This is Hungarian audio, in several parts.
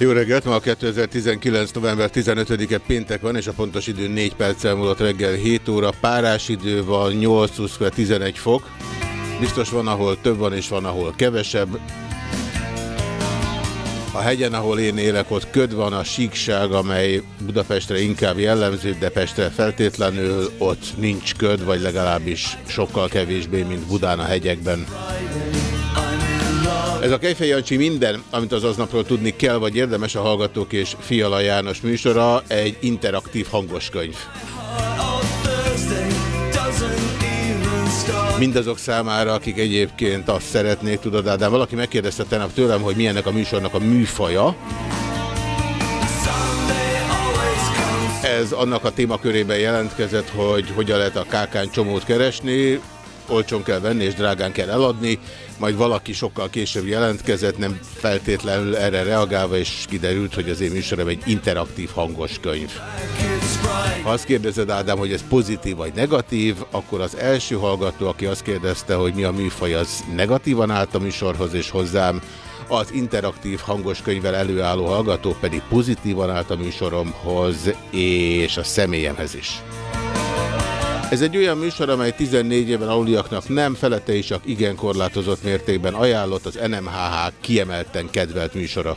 Jó reggelt, ma a 2019. november 15-e péntek van, és a pontos idő 4 perccel múlott reggel 7 óra. Párás idő van 8 20 11 fok. Biztos van, ahol több van, és van, ahol kevesebb. A hegyen, ahol én élek, ott köd van, a síkság, amely Budapestre inkább jellemző, de Pestre feltétlenül ott nincs köd, vagy legalábbis sokkal kevésbé, mint Budán a hegyekben. Ez a Kejfej Jancsi minden, amit az aznapról tudni kell, vagy érdemes a Hallgatók és Fiala János műsora, egy interaktív hangoskönyv. Mindazok számára, akik egyébként azt szeretnék, tudod, Ádám, valaki megkérdezte tegnap tőlem, hogy milyennek a műsornak a műfaja. Ez annak a témakörében jelentkezett, hogy hogyan lehet a kákán csomót keresni, olcsón kell venni és drágán kell eladni, majd valaki sokkal később jelentkezett, nem feltétlenül erre reagálva, és kiderült, hogy az én műsorom egy interaktív hangos könyv. Ha azt kérdezed, Ádám, hogy ez pozitív vagy negatív, akkor az első hallgató, aki azt kérdezte, hogy mi a műfaj, az negatívan állt a műsorhoz és hozzám, az interaktív hangos könyvvel előálló hallgató pedig pozitívan állt a műsoromhoz és a személyemhez is. Ez egy olyan műsor, amely 14 éven aluliaknak nem, felette is csak igen korlátozott mértékben ajánlott az NMHH kiemelten kedvelt műsora.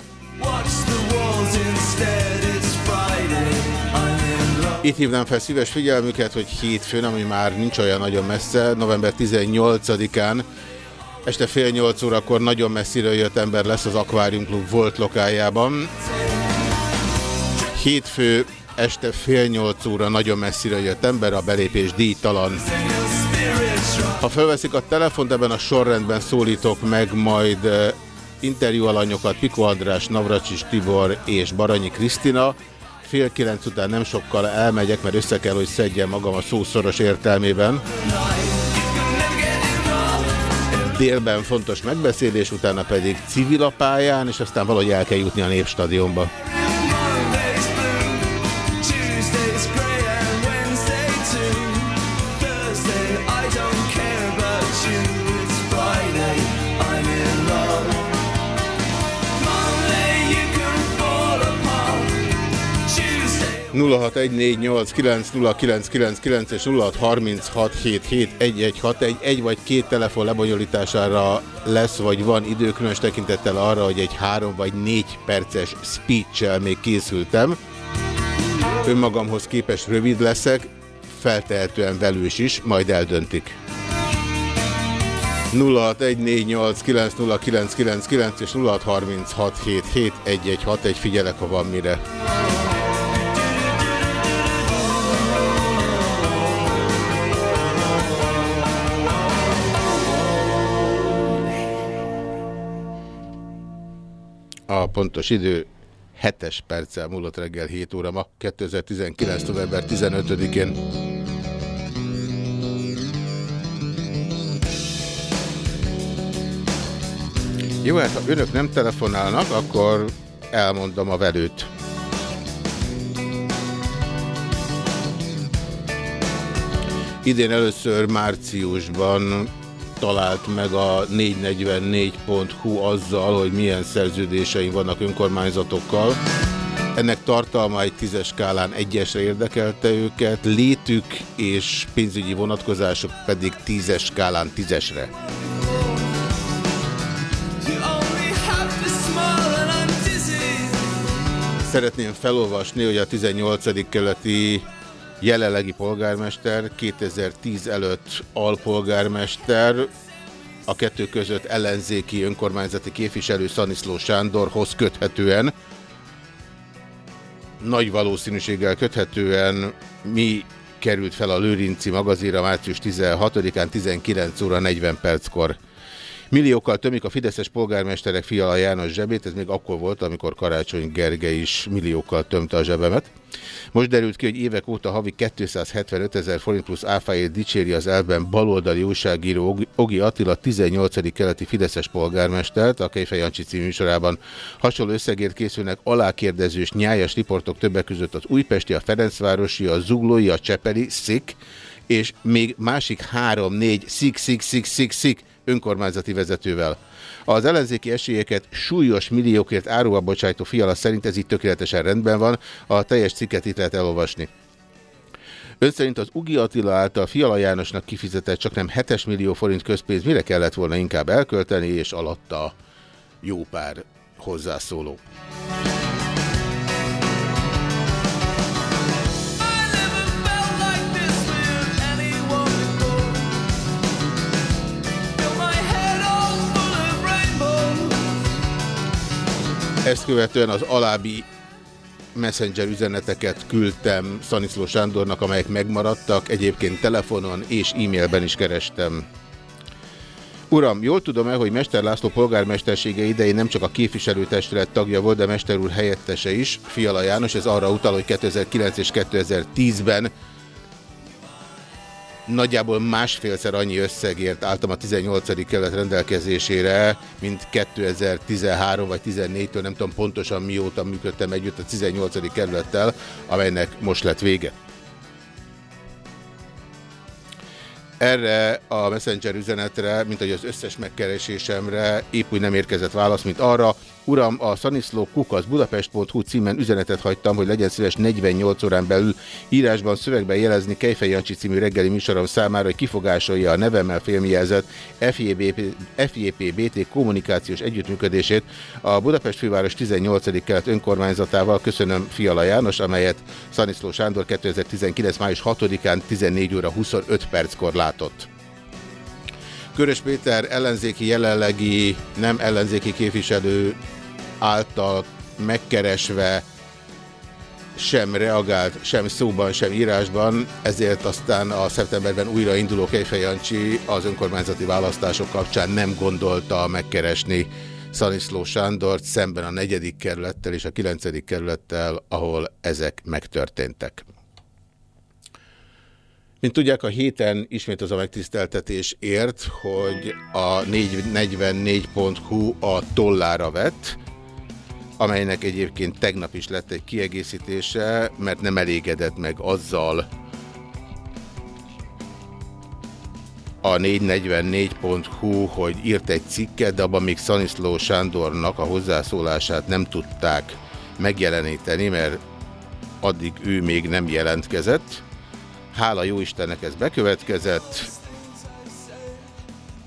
Itt hívnám fel szíves figyelmüket, hogy hétfőn, ami már nincs olyan nagyon messze, november 18-án, este fél nyolc órakor nagyon messziről jött ember lesz az Aquarium Club volt lokájában. Hétfő este fél nyolc óra nagyon messzire jött ember, a belépés díjtalan. Ha felveszik a telefont, ebben a sorrendben szólítok meg majd eh, interjú alanyokat Piko András, Navracsis Tibor és Baranyi Krisztina. Fél kilenc után nem sokkal elmegyek, mert össze kell, hogy szedjem magam a szószoros értelmében. Délben fontos megbeszélés, utána pedig civil a pályán, és aztán valahogy el kell jutni a Népstadionba. És 0636771161 egy vagy két telefon lebonyolítására lesz vagy van idő, különös tekintettel arra, hogy egy három vagy négy perces speech még készültem. Önmagamhoz képest rövid leszek, feltehetően velős is, majd eldöntik. 0614890999 és 0636771161 figyelek, ha van mire. Pontos idő 7-es perccel múlott reggel 7 óra ma, 2019. november 15-én. Jó, hát ha önök nem telefonálnak, akkor elmondom a velőt. Idén először márciusban talált meg a 444.hu azzal, hogy milyen szerződései vannak önkormányzatokkal. Ennek tartalma egy tízes skálán egyesre érdekelte őket, létük és pénzügyi vonatkozások pedig tízes skálán tízesre. Szeretném felolvasni, hogy a 18. keleti jelenlegi polgármester, 2010 előtt alpolgármester, a kettő között ellenzéki önkormányzati képviselő Szaniszló Sándorhoz köthetően nagy valószínűséggel köthetően mi került fel a Lőrinci magazinra március 16-án 19 óra 40 perckor. Milliókkal tömik a fideszes polgármesterek Fiala János zsebét, ez még akkor volt, amikor Karácsony Gergely is milliókkal tömte a zsebemet. Most derült ki, hogy évek óta havi 275 ezer forint plusz áfáért dicséri az elben baloldali újságíró Ogi Attila 18. keleti Fideszes polgármestert, a Kejfej Jancsi című műsorában. Hasonló összegért készülnek alákérdezős nyájas riportok többek között az újpesti, a Ferencvárosi, a zuglói, a csepeli, szik, és még másik három, négy, szik, szik, szik, szik, szik önkormányzati vezetővel. Az ellenzéki esélyeket súlyos milliókért áruba bocsájtó fiala szerint ez így tökéletesen rendben van, a teljes cikket itt lehet elolvasni. Ön szerint az Ugi Attila által Fiala Jánosnak kifizetett csak nem 7 millió forint közpénz mire kellett volna inkább elkölteni, és alatta jó pár hozzászóló. Ezt követően az alábbi messenger üzeneteket küldtem Szaniszló Sándornak, amelyek megmaradtak. Egyébként telefonon és e-mailben is kerestem. Uram, jól tudom-e, hogy Mester László polgármestersége idején nem csak a képviselőtestület tagja volt, de Mester úr helyettese is, Fiala János, ez arra utal, hogy 2009 és 2010-ben nagyjából másfélszer annyi összegért álltam a 18. kelet rendelkezésére, mint 2013 vagy 14-től, nem tudom pontosan mióta működtem együtt a 18. kerülettel, amelynek most lett vége. Erre a Messenger üzenetre, mint ahogy az összes megkeresésemre épp úgy nem érkezett válasz, mint arra, Uram, a Szaniszló Kukasz Budapest.hu címen üzenetet hagytam, hogy legyen szíves 48 órán belül írásban szövegben jelezni Kejfej Jancsi című reggeli műsorom számára, hogy kifogásolja a nevemmel filmjelzett FJP-BT kommunikációs együttműködését a Budapest főváros 18. kelet önkormányzatával. Köszönöm Fiala János, amelyet Szaniszló Sándor 2019. május 6-án 14 óra 25 perckor látott. Körös Péter ellenzéki jelenlegi nem ellenzéki képviselő által megkeresve sem reagált, sem szóban, sem írásban, ezért aztán a szeptemberben újra induló Kejfej Jancsi az önkormányzati választások kapcsán nem gondolta megkeresni Szaniszló Sándort szemben a negyedik kerülettel és a kilencedik kerülettel, ahol ezek megtörténtek. Mint tudják, a héten ismét az a megtiszteltetés ért, hogy a 444.hu a tollára vett, amelynek egyébként tegnap is lett egy kiegészítése, mert nem elégedett meg azzal a 444.hu, hogy írt egy cikket, de abban még Szaniszló Sándornak a hozzászólását nem tudták megjeleníteni, mert addig ő még nem jelentkezett. Hála jó Istennek ez bekövetkezett,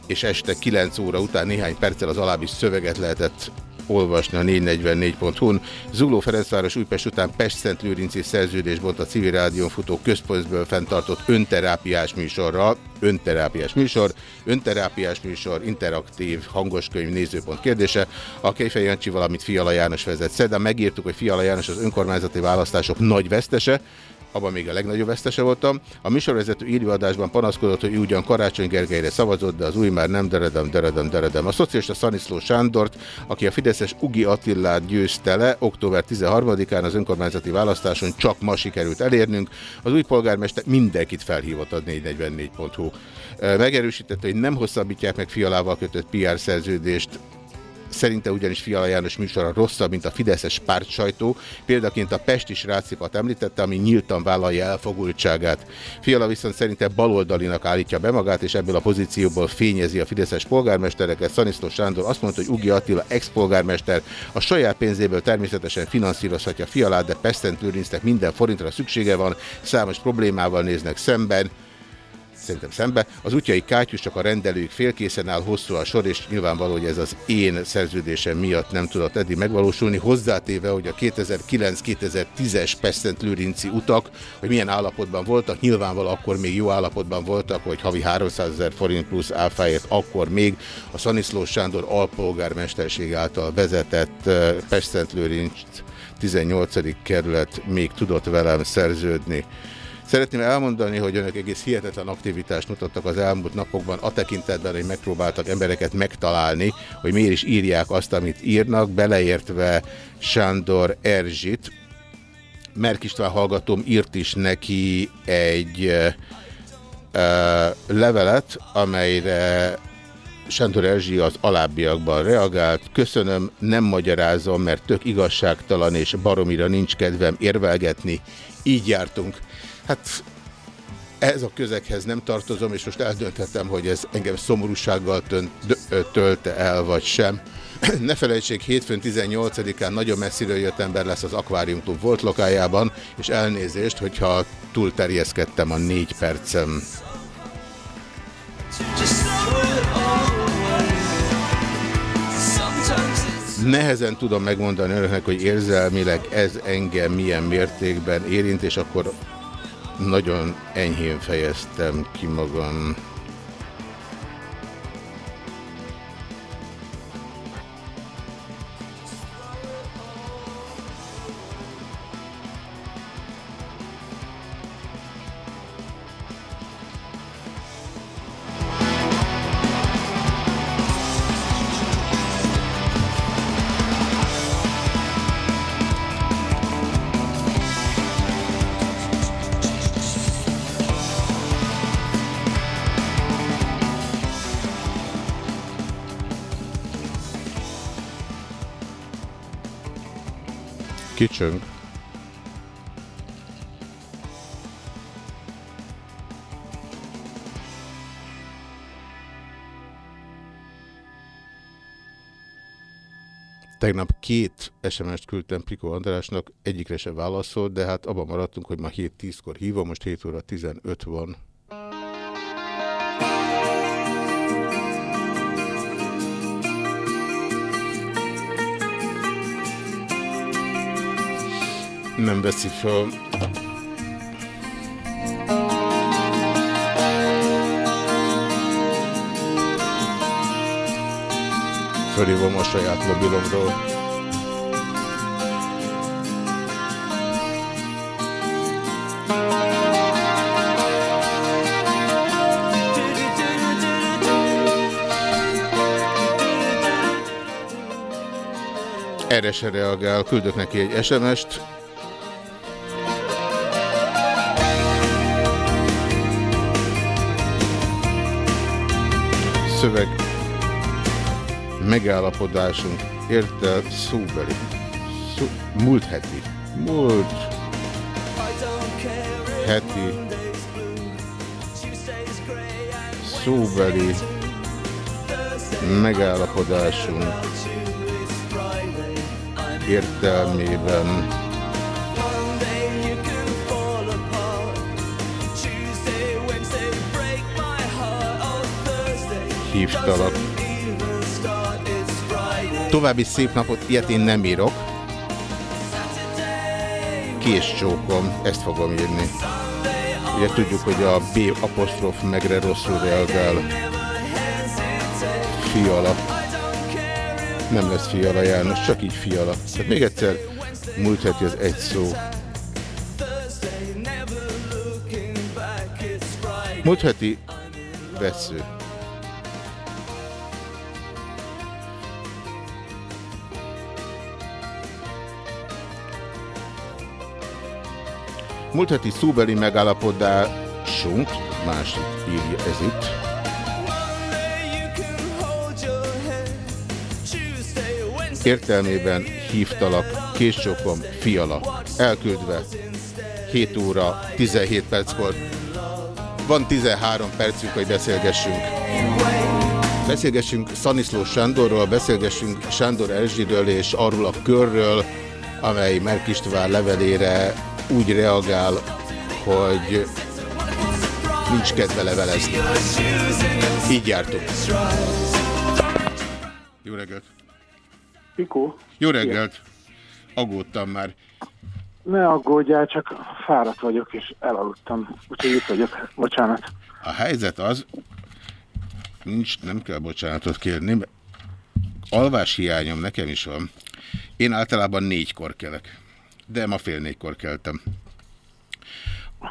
és este 9 óra után néhány perccel az alábbi szöveget lehetett olvasni a 444.hu-n. Zugló Ferencváros Újpest után Pest-Szent Lőrinci szerződésbont a civil rádión futó központból fenntartott önterápiás műsorra, önterápiás műsor, önterápiás műsor, interaktív hangoskönyv nézőpont kérdése. A Kejfej Jancsi, valamit Fiala János vezet. Szerdán megírtuk, hogy Fiala János az önkormányzati választások nagy vesztese, abban még a legnagyobb vesztese voltam. A műsorvezető írőadásban panaszkodott, hogy ugyan Karácsony Gergelyre szavazott, de az új már nem deredem, deredem, deredem. A szociálista Szaniszló Sándort, aki a Fideszes Ugi Attillát győzte le, október 13-án az önkormányzati választáson csak ma sikerült elérnünk. Az új polgármester mindenkit felhívott a 444.hu. Megerősítette, hogy nem hosszabbítják meg fialával kötött PR szerződést Szerinte ugyanis Fiala János műsora rosszabb, mint a Fideszes pártsajtó. Példaként a Pesti srácipat említette, ami nyíltan vállalja elfogultságát. Fiala viszont szerinte baloldalinak állítja be magát, és ebből a pozícióból fényezi a Fideszes polgármestereket. Szaniszló Sándor azt mondta, hogy Ugi Attila ex-polgármester a saját pénzéből természetesen finanszírozhatja Fialát, de Pestent Lőrincnek minden forintra szüksége van, számos problémával néznek szemben szerintem szembe. Az útjai kátyus csak a rendelők félkészen áll, hosszú a sor, és nyilvánvaló, hogy ez az én szerződésem miatt nem tudott eddig megvalósulni. Hozzátéve, hogy a 2009-2010-es Pesztent Lőrinci utak, hogy milyen állapotban voltak, nyilvánvaló akkor még jó állapotban voltak, hogy havi 300 ezer forint plusz áfáért akkor még a Szaniszló Sándor alpolgármesterség által vezetett Pesztent Lőrinc 18. kerület még tudott velem szerződni. Szeretném elmondani, hogy önök egész hihetetlen aktivitást mutattak az elmúlt napokban a tekintetben, hogy megpróbáltak embereket megtalálni, hogy miért is írják azt, amit írnak, beleértve Sándor Erzsit. Merk István hallgatóm írt is neki egy uh, levelet, amelyre Sándor Erzsi az alábbiakban reagált. Köszönöm, nem magyarázom, mert tök igazságtalan és baromira nincs kedvem érvelgetni. Így jártunk. Hát ez a közeghez nem tartozom, és most eldönthetem, hogy ez engem szomorúsággal tölte el, vagy sem. Ne felejtsék, hétfőn 18-án nagyon messziről jött ember lesz az Aquarium Club volt lokájában, és elnézést, hogyha túl terjeszkedtem a négy percem. Nehezen tudom megmondani önöknek, hogy érzelmileg ez engem milyen mértékben érint, és akkor nagyon enyhén fejeztem ki magam. Kicsöng. Tegnap két SMS-t küldtem Priko Andrásnak, egyikre se válaszolt, de hát abban maradtunk, hogy ma 7-10-kor hívom, most 7 óra 15 van. Nem veszi fel. Fölhívom a saját mobilomról. erre se reagál, küldök neki egy SMS-t, szöveg megállapodásunk érte szóbeli. Szó, múlt heti. Múlt heti szóbeli megállapodásunk értelmében hívtalak. További szép napot, ilyet én nem írok. Kés csókom, ezt fogom írni. Ugye tudjuk, hogy a B apostrof megre rosszul reagál. Fiala. Nem lesz Fiala János, csak így Fiala. Tehát még egyszer, múlt heti az egy szó. Múlt heti vesző. Múlt heti szóbeli megállapodásunk, másik írja ez itt, értelmében hívtalak, késcsókom, fiala, elküldve 7 óra 17 perckor. Van 13 percünk, hogy beszélgessünk. Beszélgessünk Szaniszló Sándorról, beszélgessünk Sándor Erzsiről és arról a körről, amely Merk István levelére úgy reagál, hogy nincs kedve levelezni. Így jártunk. Jó reggelt! Pikó. Jó reggelt! Aggódtam már. Ne aggódjál, csak fáradt vagyok, és elaludtam. Úgyhogy itt vagyok. Bocsánat. A helyzet az, nincs, nem kell bocsánatot kérni, alvás hiányom nekem is van. Én általában négykor kelek. De ma fél négykor keltem.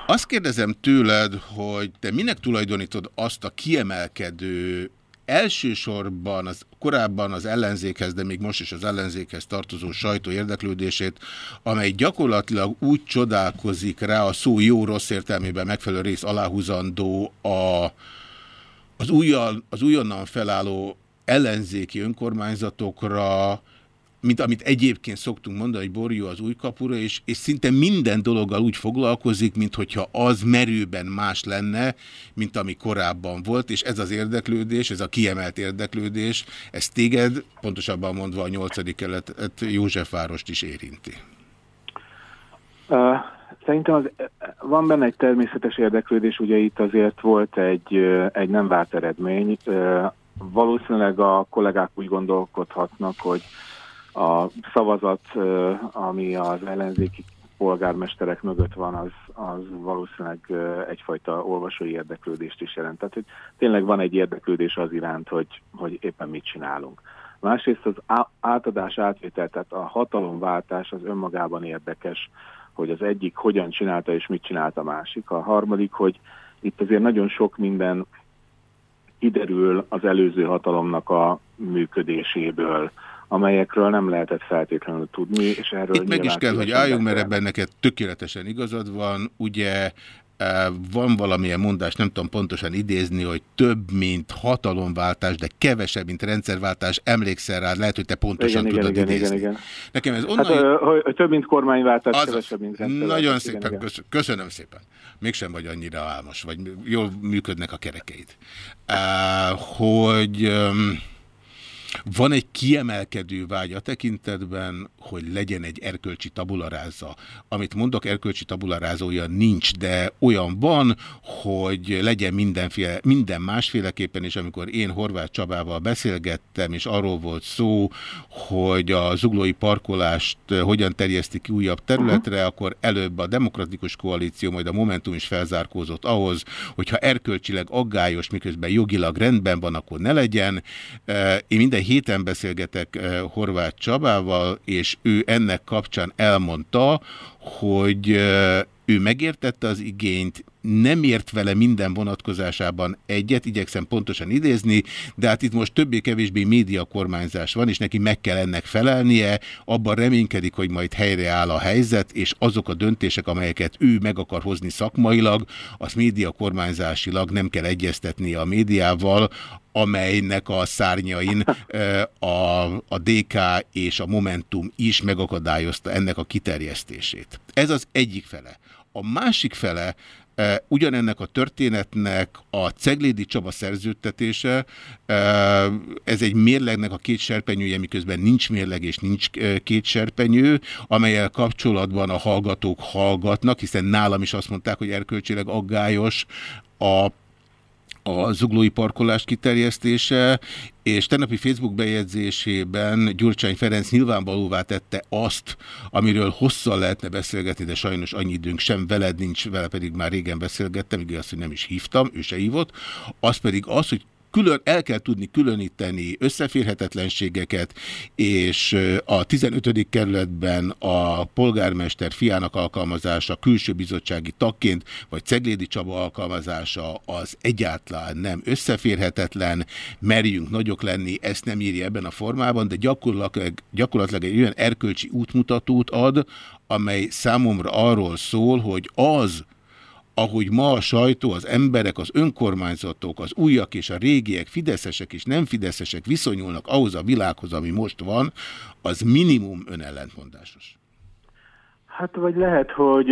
Azt kérdezem tőled, hogy te minek tulajdonítod azt a kiemelkedő elsősorban az, korábban az ellenzékhez, de még most is az ellenzékhez tartozó sajtó érdeklődését, amely gyakorlatilag úgy csodálkozik rá a szó jó-rossz értelmében megfelelő rész aláhúzandó a, az, újjal, az újonnan felálló ellenzéki önkormányzatokra, mint amit egyébként szoktunk mondani, hogy borjú az új kapura, és, és szinte minden dologgal úgy foglalkozik, mint hogyha az merőben más lenne, mint ami korábban volt, és ez az érdeklődés, ez a kiemelt érdeklődés, ez téged, pontosabban mondva a nyolcadik kelet Józsefvárost is érinti. Uh, szerintem az, van benne egy természetes érdeklődés, ugye itt azért volt egy, egy nem várt eredmény. Valószínűleg a kollégák úgy gondolkodhatnak, hogy a szavazat, ami az ellenzéki polgármesterek mögött van, az, az valószínűleg egyfajta olvasói érdeklődést is jelent. Tehát, hogy tényleg van egy érdeklődés az iránt, hogy, hogy éppen mit csinálunk. Másrészt az átadás átvétel, tehát a hatalomváltás az önmagában érdekes, hogy az egyik hogyan csinálta és mit csinált a másik. A harmadik, hogy itt azért nagyon sok minden kiderül az előző hatalomnak a működéséből, amelyekről nem lehetett feltétlenül tudni, és erről Itt meg is kell, hogy álljunk, mert ebben neked tökéletesen igazad van. Ugye e, van valamilyen mondás, nem tudom pontosan idézni, hogy több, mint hatalomváltás, de kevesebb, mint rendszerváltás. Emlékszel rá, lehet, hogy te pontosan igen, tudod igen, idézni. Igen, igen. Nekem ez onnan... Hát, hogy több, mint kormányváltás, az, kevesebb, mint rendszerváltás. Nagyon szépen, igen, köszönöm szépen. Mégsem vagy annyira álmos, vagy jól működnek a kerekeid. Uh, hogy... Um, van egy kiemelkedő vágy a tekintetben, hogy legyen egy erkölcsi tabularáza. Amit mondok, erkölcsi tabularázója nincs, de olyan van, hogy legyen mindenféle, minden másféleképpen, és amikor én Horváth Csabával beszélgettem, és arról volt szó, hogy a zuglói parkolást hogyan terjesztik ki újabb területre, uh -huh. akkor előbb a Demokratikus Koalíció, majd a Momentum is felzárkózott ahhoz, hogyha erkölcsileg aggályos, miközben jogilag rendben van, akkor ne legyen. Én minden héten beszélgetek eh, Horváth Csabával, és ő ennek kapcsán elmondta, hogy eh, ő megértette az igényt, nem ért vele minden vonatkozásában egyet, igyekszem pontosan idézni, de hát itt most többé-kevésbé médiakormányzás van, és neki meg kell ennek felelnie, abban reménykedik, hogy majd helyreáll a helyzet, és azok a döntések, amelyeket ő meg akar hozni szakmailag, az médiakormányzásilag nem kell egyeztetnie a médiával, amelynek a szárnyain a, a DK és a Momentum is megakadályozta ennek a kiterjesztését. Ez az egyik fele. A másik fele ugyanennek a történetnek a Ceglédi Csaba szerződtetése, ez egy mérlegnek a két serpenyője, miközben nincs mérleg és nincs két serpenyő, amelyel kapcsolatban a hallgatók hallgatnak, hiszen nálam is azt mondták, hogy erkölcsileg aggályos a a zuglói parkolás kiterjesztése, és tennapi Facebook bejegyzésében Gyurcsány Ferenc nyilvánvalóvá tette azt, amiről hosszan lehetne beszélgetni, de sajnos annyi időnk sem veled nincs, vele pedig már régen beszélgettem, igaz, hogy nem is hívtam, ő se hívott, az pedig az, hogy külön, el kell tudni különíteni összeférhetetlenségeket, és a 15. kerületben a polgármester fiának alkalmazása külső bizottsági tagként, vagy Ceglédi Csaba alkalmazása az egyáltalán nem összeférhetetlen, merjünk nagyok lenni, ezt nem írja ebben a formában, de gyakorlatilag, gyakorlatilag egy olyan erkölcsi útmutatót ad, amely számomra arról szól, hogy az, ahogy ma a sajtó, az emberek, az önkormányzatok, az újak és a régiek, fideszesek és nem fideszesek viszonyulnak ahhoz a világhoz, ami most van, az minimum önellentmondásos. Hát vagy lehet, hogy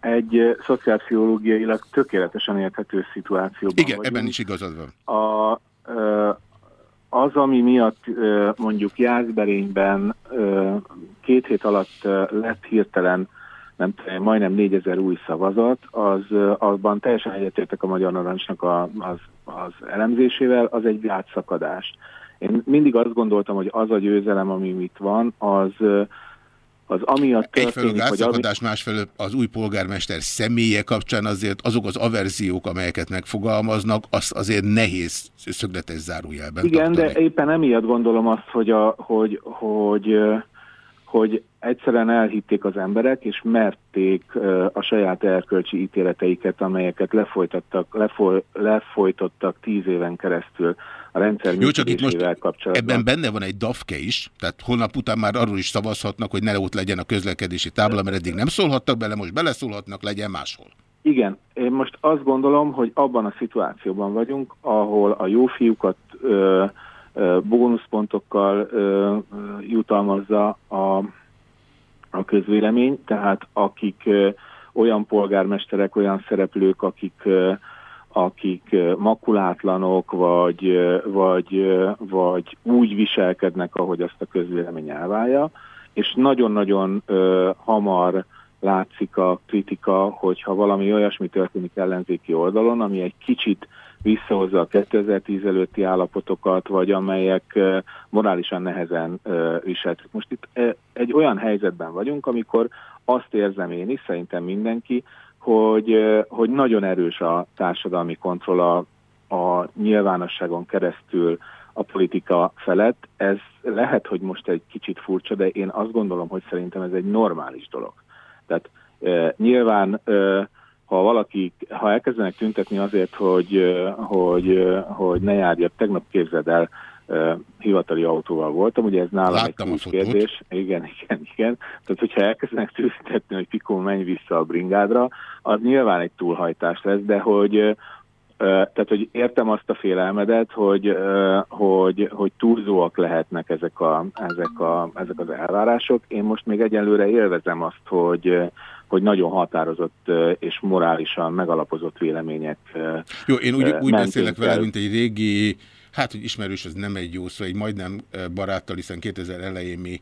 egy szociálpszichológiailag tökéletesen érthető szituációban Igen, vagyunk. ebben is igazad van. A, az, ami miatt mondjuk Jászberényben két hét alatt lett hirtelen nem majdnem 4000 új szavazat, az, azban teljesen egyetértek a Magyar Narancsnak a, az, az elemzésével, az egy látszakadás. Én mindig azt gondoltam, hogy az a győzelem, ami itt van, az, az amiatt történik, Egyfelől átszakadás, ami... másfelől az új polgármester személye kapcsán azért azok az averziók, amelyeket megfogalmaznak, az azért nehéz szögletes zárójelben. Igen, tartani. de éppen emiatt gondolom azt, hogy, a, hogy, hogy hogy egyszerűen elhitték az emberek, és merték a saját erkölcsi ítéleteiket, amelyeket lefolytattak, lefoly, lefolytottak tíz éven keresztül a rendszer Jó, csak itt most kapcsolatban. ebben benne van egy DAFKE is, tehát holnap után már arról is szavazhatnak, hogy ne ott legyen a közlekedési tábla, mert eddig nem szólhattak bele, most beleszólhatnak, legyen máshol. Igen, én most azt gondolom, hogy abban a szituációban vagyunk, ahol a jó fiúkat ö, bónuszpontokkal jutalmazza a, a közvélemény, tehát akik olyan polgármesterek, olyan szereplők, akik akik makulátlanok, vagy, vagy, vagy úgy viselkednek, ahogy azt a közvélemény elválja, és nagyon-nagyon hamar látszik a kritika, hogyha valami olyasmi történik ellenzéki oldalon, ami egy kicsit visszahozza a 2010 előtti állapotokat, vagy amelyek morálisan nehezen viseltek. Most itt egy olyan helyzetben vagyunk, amikor azt érzem én is, szerintem mindenki, hogy, hogy nagyon erős a társadalmi kontroll a, a nyilvánosságon keresztül a politika felett. Ez lehet, hogy most egy kicsit furcsa, de én azt gondolom, hogy szerintem ez egy normális dolog. Tehát e, nyilván e, ha valaki, ha elkezdenek tüntetni azért, hogy, hogy, hogy ne járjak, tegnap képzeld el, hivatali autóval voltam, ugye ez nálam Láttam egy kérdés. Igen, igen, igen. Tehát, hogyha elkezdenek tüntetni, hogy Pikó menj vissza a bringádra, az nyilván egy túlhajtás lesz, de hogy tehát, hogy értem azt a félelmedet, hogy, hogy, hogy túlzóak lehetnek ezek, a, ezek, a, ezek az elvárások. Én most még egyelőre élvezem azt, hogy, hogy nagyon határozott és morálisan megalapozott vélemények. Jó, én úgy, úgy beszélek vele, mint egy régi hát, hogy ismerős, az nem egy jó szó, egy majdnem baráttal, hiszen 2000 elején mi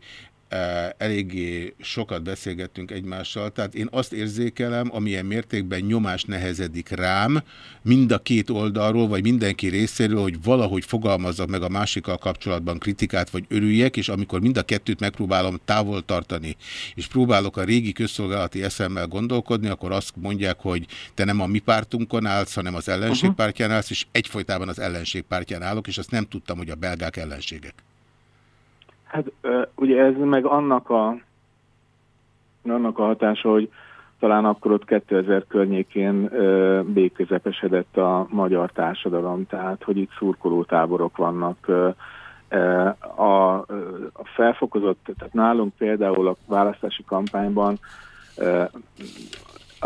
eléggé sokat beszélgettünk egymással, tehát én azt érzékelem, amilyen mértékben nyomás nehezedik rám, mind a két oldalról, vagy mindenki részéről, hogy valahogy fogalmazzak meg a másikkal kapcsolatban kritikát, vagy örüljek, és amikor mind a kettőt megpróbálom távol tartani, és próbálok a régi közszolgálati eszemmel gondolkodni, akkor azt mondják, hogy te nem a mi pártunkon állsz, hanem az ellenségpártján állsz, és egyfolytában az ellenségpártján állok, és azt nem tudtam, hogy a belgák ellenségek. Hát ugye ez meg annak a, annak a hatása, hogy talán akkor ott 2000 környékén béközepesedett a magyar társadalom, tehát hogy itt szurkolótáborok vannak. A, a felfokozott, tehát nálunk például a választási kampányban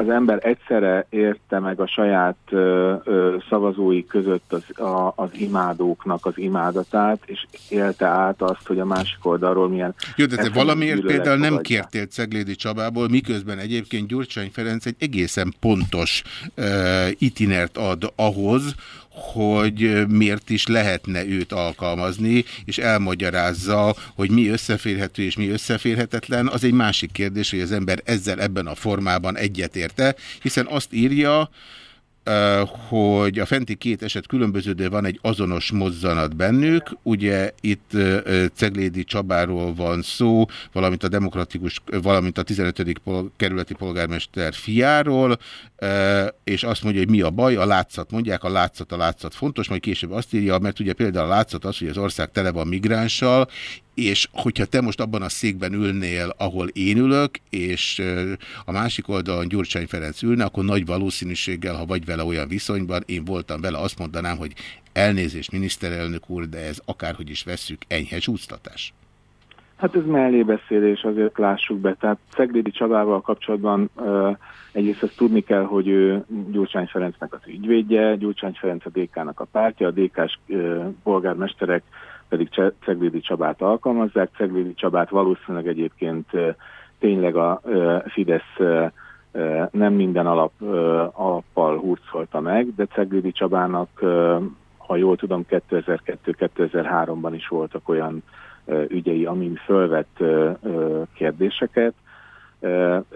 az ember egyszerre érte meg a saját ö, ö, szavazói között az, a, az imádóknak az imádatát, és élte át azt, hogy a másik oldalról milyen... Jó, de te valamiért például nem kértél Ceglédi Csabából, miközben egyébként Gyurcsány Ferenc egy egészen pontos ö, itinert ad ahhoz, hogy miért is lehetne őt alkalmazni, és elmagyarázza, hogy mi összeférhető és mi összeférhetetlen, az egy másik kérdés, hogy az ember ezzel ebben a formában egyetérte, hiszen azt írja, hogy a fenti két eset különböző, de van egy azonos mozzanat bennük. Ugye itt Ceglédi Csabáról van szó, valamint a demokratikus, valamint a 15. kerületi polgármester fiáról, és azt mondja, hogy mi a baj, a látszat mondják, a látszat a látszat fontos, majd később azt írja, mert ugye például a látszat az, hogy az ország tele van migránssal, és hogyha te most abban a székben ülnél, ahol én ülök, és a másik oldalon Gyurcsány Ferenc ülne, akkor nagy valószínűséggel, ha vagy vele olyan viszonyban, én voltam vele, azt mondanám, hogy elnézés miniszterelnök úr, de ez akárhogy is vesszük, enyhe csúsztatás. Hát ez mellébeszélés, azért lássuk be. Tehát Szeglédi Csabával kapcsolatban uh, egyrészt azt tudni kell, hogy ő Gyurcsány Ferencnek az ügyvédje, Gyurcsány Ferenc a DK-nak a pártja, a DK-s uh, polgármesterek pedig Ceglédi Csabát alkalmazzák. Ceglédi Csabát valószínűleg egyébként tényleg a Fidesz nem minden alap, alappal hurcolta meg, de Ceglédi Csabának, ha jól tudom, 2002-2003-ban is voltak olyan ügyei, amin fölvett kérdéseket.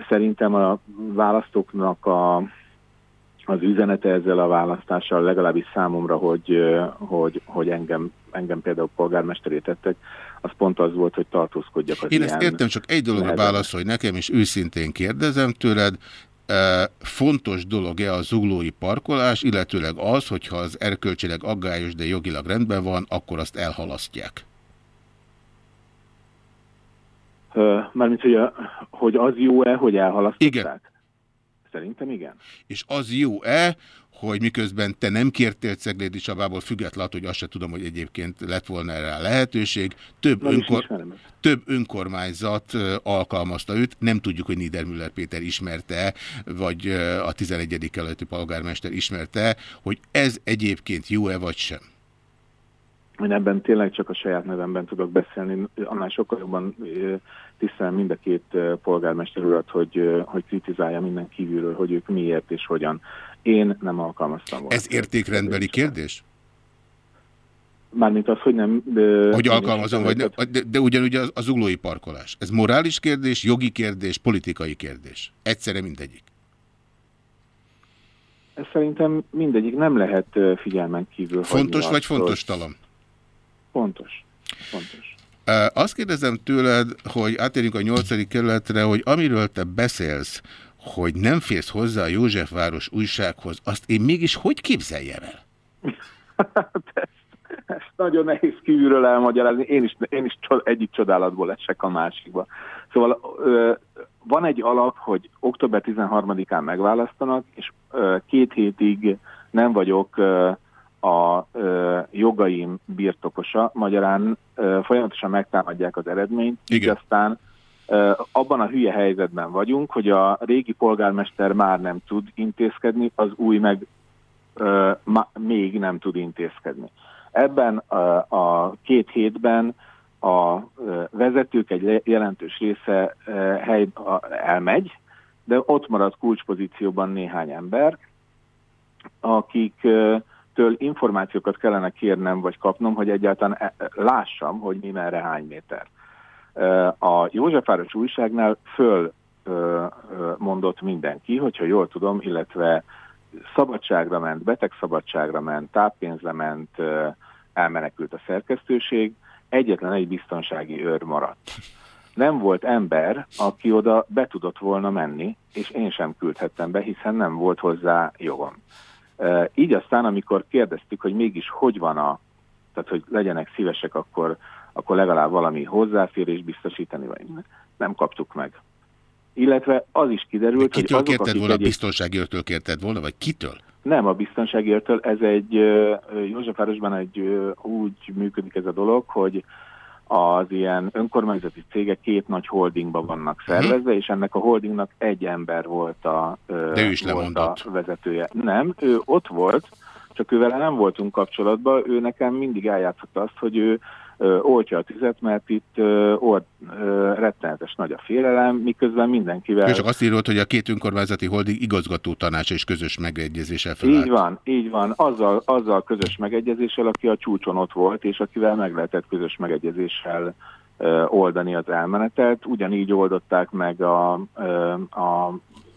Szerintem a választóknak a, az üzenete ezzel a választással legalábbis számomra, hogy, hogy, hogy engem, engem például polgármesteré tettek, az pont az volt, hogy tartózkodjak az Én ezt értem, csak egy dologra válaszolj nekem, és őszintén kérdezem tőled, fontos dolog-e a zuglói parkolás, illetőleg az, hogyha az erkölcsileg aggályos, de jogilag rendben van, akkor azt elhalasztják. Mármint, hogy, a, hogy az jó-e, hogy elhalasztották? Igen. Szerintem igen. És az jó-e, hogy miközben te nem kértél Ceglédi Csabából függetlenül, hogy azt se tudom, hogy egyébként lett volna erre a lehetőség, több, önkor, több önkormányzat alkalmazta őt, nem tudjuk, hogy Niedermüller Péter ismerte, vagy a 11. keleti polgármester ismerte, hogy ez egyébként jó-e vagy sem. Én ebben tényleg csak a saját nevemben tudok beszélni, annál sokkal jobban tisztelem mind a két polgármester urat, hogy, hogy kritizálja minden kívülről, hogy ők miért és hogyan. Én nem alkalmaztam volna. Ez értékrendbeli kérdés? Mármint az, hogy nem... De, hogy alkalmazom, vagy nem, de, de ugyanúgy az, az uglói parkolás. Ez morális kérdés, jogi kérdés, politikai kérdés. Egyszerre mindegyik. Ez szerintem mindegyik nem lehet figyelmen kívül. Fontos vagy fontos talam? Fontos. Fontos. Azt kérdezem tőled, hogy átérjünk a nyolcadik kerületre, hogy amiről te beszélsz, hogy nem férsz hozzá a Józsefváros újsághoz, azt én mégis hogy képzeljem el? ezt, ezt nagyon nehéz kívülről elmagyarázni. Én is, én is egyik csodálatból esek a másikba. Szóval ö, van egy alap, hogy október 13-án megválasztanak, és ö, két hétig nem vagyok ö, a ö, jogaim birtokosa, magyarán ö, folyamatosan megtámadják az eredményt, Igen. így aztán ö, abban a hülye helyzetben vagyunk, hogy a régi polgármester már nem tud intézkedni, az új meg ö, ma, még nem tud intézkedni. Ebben a, a két hétben a vezetők egy jelentős része hely, elmegy, de ott marad kulcspozícióban néhány ember, akik től információkat kellene kérnem, vagy kapnom, hogy egyáltalán e, lássam, hogy mi merre hány méter. A Józsefváros újságnál föl mondott mindenki, hogyha jól tudom, illetve szabadságra ment, betegszabadságra ment, táppénzre ment, elmenekült a szerkesztőség, egyetlen egy biztonsági őr maradt. Nem volt ember, aki oda be tudott volna menni, és én sem küldhettem be, hiszen nem volt hozzá jogom. Így aztán, amikor kérdeztük, hogy mégis hogy van a, tehát hogy legyenek szívesek, akkor, akkor legalább valami hozzáférés biztosítani, vagy nem kaptuk meg. Illetve az is kiderült, De kitől hogy azok, kérted volna, egy... a biztonsági őrtől kérted volna, vagy kitől? Nem, a biztonsági őrtől. Ez egy, Józsefvárosban egy úgy működik ez a dolog, hogy az ilyen önkormányzati cégek két nagy holdingba vannak mhm. szervezve, hmm. és ennek a holdingnak egy ember volt a, De ő is volt a vezetője. Nem, ő ott volt, csak ővel nem voltunk kapcsolatban, ő nekem mindig eljátszott azt, hogy ő ö, oltja a tüzet, mert itt ö, or, ö, rettenetes nagy a félelem, miközben mindenkivel... És csak azt írott, hogy a két önkormányzati holding igazgató tanács és közös megegyezéssel felállt. Így van, így van. Azzal, azzal közös megegyezéssel, aki a csúcson ott volt, és akivel meg lehetett közös megegyezéssel ö, oldani az elmenetet. Ugyanígy oldották meg a, ö, a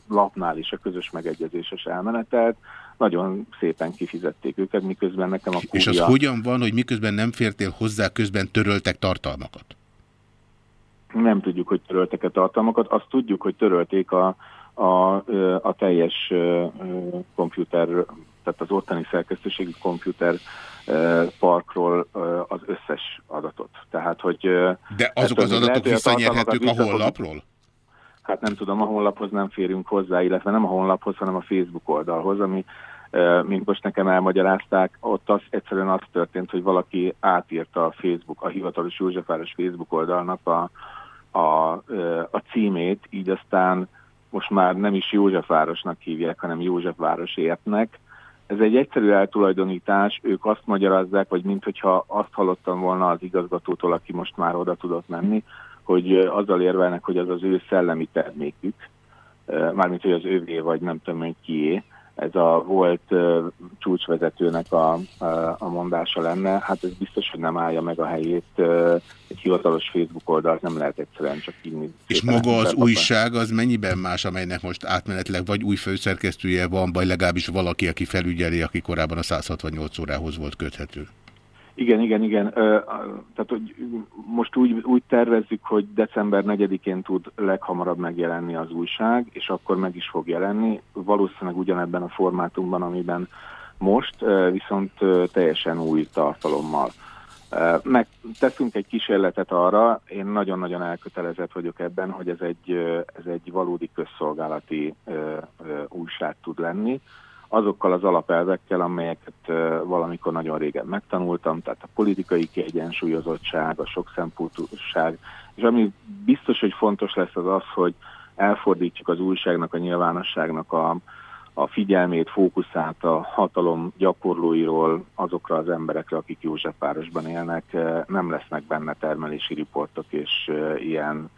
lapnál is a közös megegyezéses elmenetet nagyon szépen kifizették őket, miközben nekem a kúria... És az hogyan van, hogy miközben nem fértél hozzá, közben töröltek tartalmakat? Nem tudjuk, hogy töröltek-e tartalmakat, azt tudjuk, hogy törölték a, a, a teljes komputer, tehát az ottani szerkesztőségi komputer parkról az összes adatot. Tehát, hogy... De azok az adatok visszanyerhetők a honlapról? Hát nem tudom, a honlaphoz nem férünk hozzá, illetve nem a honlaphoz, hanem a Facebook oldalhoz, ami, mint most nekem elmagyarázták, ott az egyszerűen az történt, hogy valaki átírta a Facebook, a hivatalos Józsefváros Facebook oldalnak a, a, a címét, így aztán most már nem is Józsefvárosnak hívják, hanem Józsefvárosértnek. Ez egy egyszerű eltulajdonítás, ők azt magyarázzák, vagy mintha azt hallottam volna az igazgatótól, aki most már oda tudott menni, hogy azzal érvelnek, hogy az az ő szellemi termékük, mármint, hogy az ővé, vagy nem tudom, hogy kié, ez a volt csúcsvezetőnek a, a, mondása lenne, hát ez biztos, hogy nem állja meg a helyét. Egy hivatalos Facebook oldalt nem lehet egyszerűen csak írni. És maga az újság az mennyiben más, amelynek most átmenetleg vagy új főszerkesztője van, vagy legalábbis valaki, aki felügyeli, aki korábban a 168 órához volt köthető? Igen, igen, igen. Tehát hogy most úgy, úgy tervezzük, hogy december 4-én tud leghamarabb megjelenni az újság, és akkor meg is fog jelenni, valószínűleg ugyanebben a formátumban, amiben most, viszont teljesen új tartalommal. Meg teszünk egy kísérletet arra, én nagyon-nagyon elkötelezett vagyok ebben, hogy ez egy, ez egy valódi közszolgálati újság tud lenni, azokkal az alapelvekkel, amelyeket valamikor nagyon régen megtanultam, tehát a politikai kiegyensúlyozottság, a sokszempontúság, és ami biztos, hogy fontos lesz az az, hogy elfordítjuk az újságnak, a nyilvánosságnak a, a figyelmét, fókuszát a hatalom gyakorlóiról azokra az emberekre, akik Józsefvárosban élnek, nem lesznek benne termelési riportok és ilyen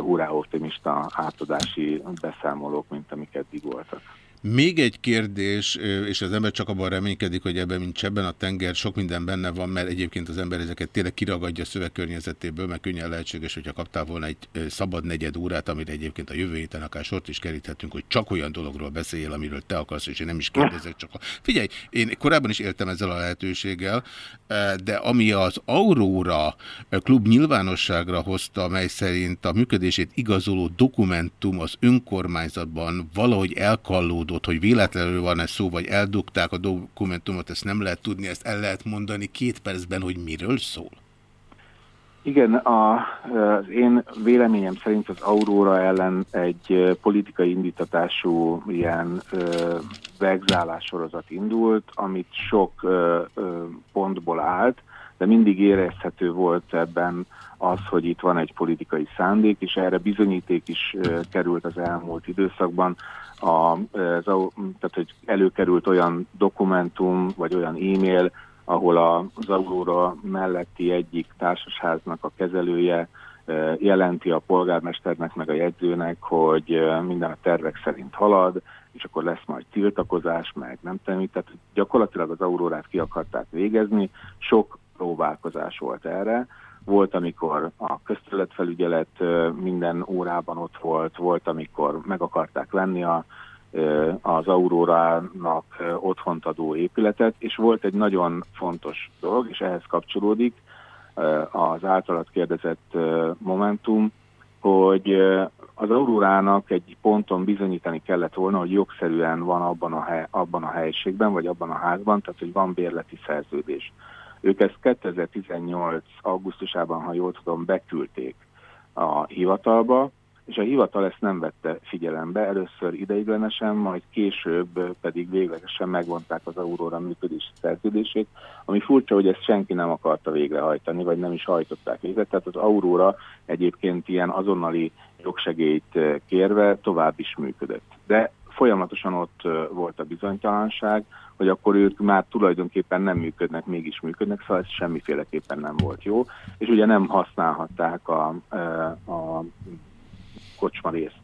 hurrá optimista átadási beszámolók, mint amik eddig voltak. Még egy kérdés, és az ember csak abban reménykedik, hogy ebben, mint ebben a tenger, sok minden benne van, mert egyébként az ember ezeket tényleg kiragadja a szövegkörnyezetéből, mert könnyen lehetséges, hogyha kaptál volna egy szabad negyed órát, amit egyébként a jövő héten akár sort is keríthetünk, hogy csak olyan dologról beszéljél, amiről te akarsz, és én nem is kérdezek, csak. Figyelj, én korábban is éltem ezzel a lehetőséggel, de ami az Aurora klub nyilvánosságra hozta, mely szerint a működését igazoló dokumentum az önkormányzatban valahogy elkallódott, adott, hogy véletlenül van ez szó, vagy eldugták a dokumentumot, ezt nem lehet tudni, ezt el lehet mondani két percben, hogy miről szól? Igen, a, az én véleményem szerint az Aurora ellen egy politikai indítatású ilyen ö, vegzálás sorozat indult, amit sok ö, ö, pontból állt, de mindig érezhető volt ebben az, hogy itt van egy politikai szándék, és erre bizonyíték is került az elmúlt időszakban a, ez tehát hogy előkerült olyan dokumentum, vagy olyan e-mail, ahol az Aurora melletti egyik társasháznak a kezelője jelenti a polgármesternek meg a jegyzőnek, hogy minden a tervek szerint halad, és akkor lesz majd tiltakozás, meg nem tenni. Tehát gyakorlatilag az Aurórát ki akarták végezni, sok próbálkozás volt erre, volt, amikor a közterületfelügyelet minden órában ott volt, volt, amikor meg akarták venni a, az Aurórának otthont adó épületet, és volt egy nagyon fontos dolog, és ehhez kapcsolódik az általat kérdezett momentum, hogy az Aurórának egy ponton bizonyítani kellett volna, hogy jogszerűen van abban a, hely, abban a helyiségben, vagy abban a házban, tehát hogy van bérleti szerződés. Ők ezt 2018. augusztusában, ha jól tudom, beküldték a hivatalba, és a hivatal ezt nem vette figyelembe, először ideiglenesen, majd később pedig véglegesen megvonták az Aurora működési szerződését, ami furcsa, hogy ezt senki nem akarta végrehajtani, vagy nem is hajtották végre, tehát az Aurora egyébként ilyen azonnali jogsegélyt kérve tovább is működött. De folyamatosan ott volt a bizonytalanság, hogy akkor ők már tulajdonképpen nem működnek, mégis működnek, szóval ez semmiféleképpen nem volt jó, és ugye nem használhatták a, a kocsma részt.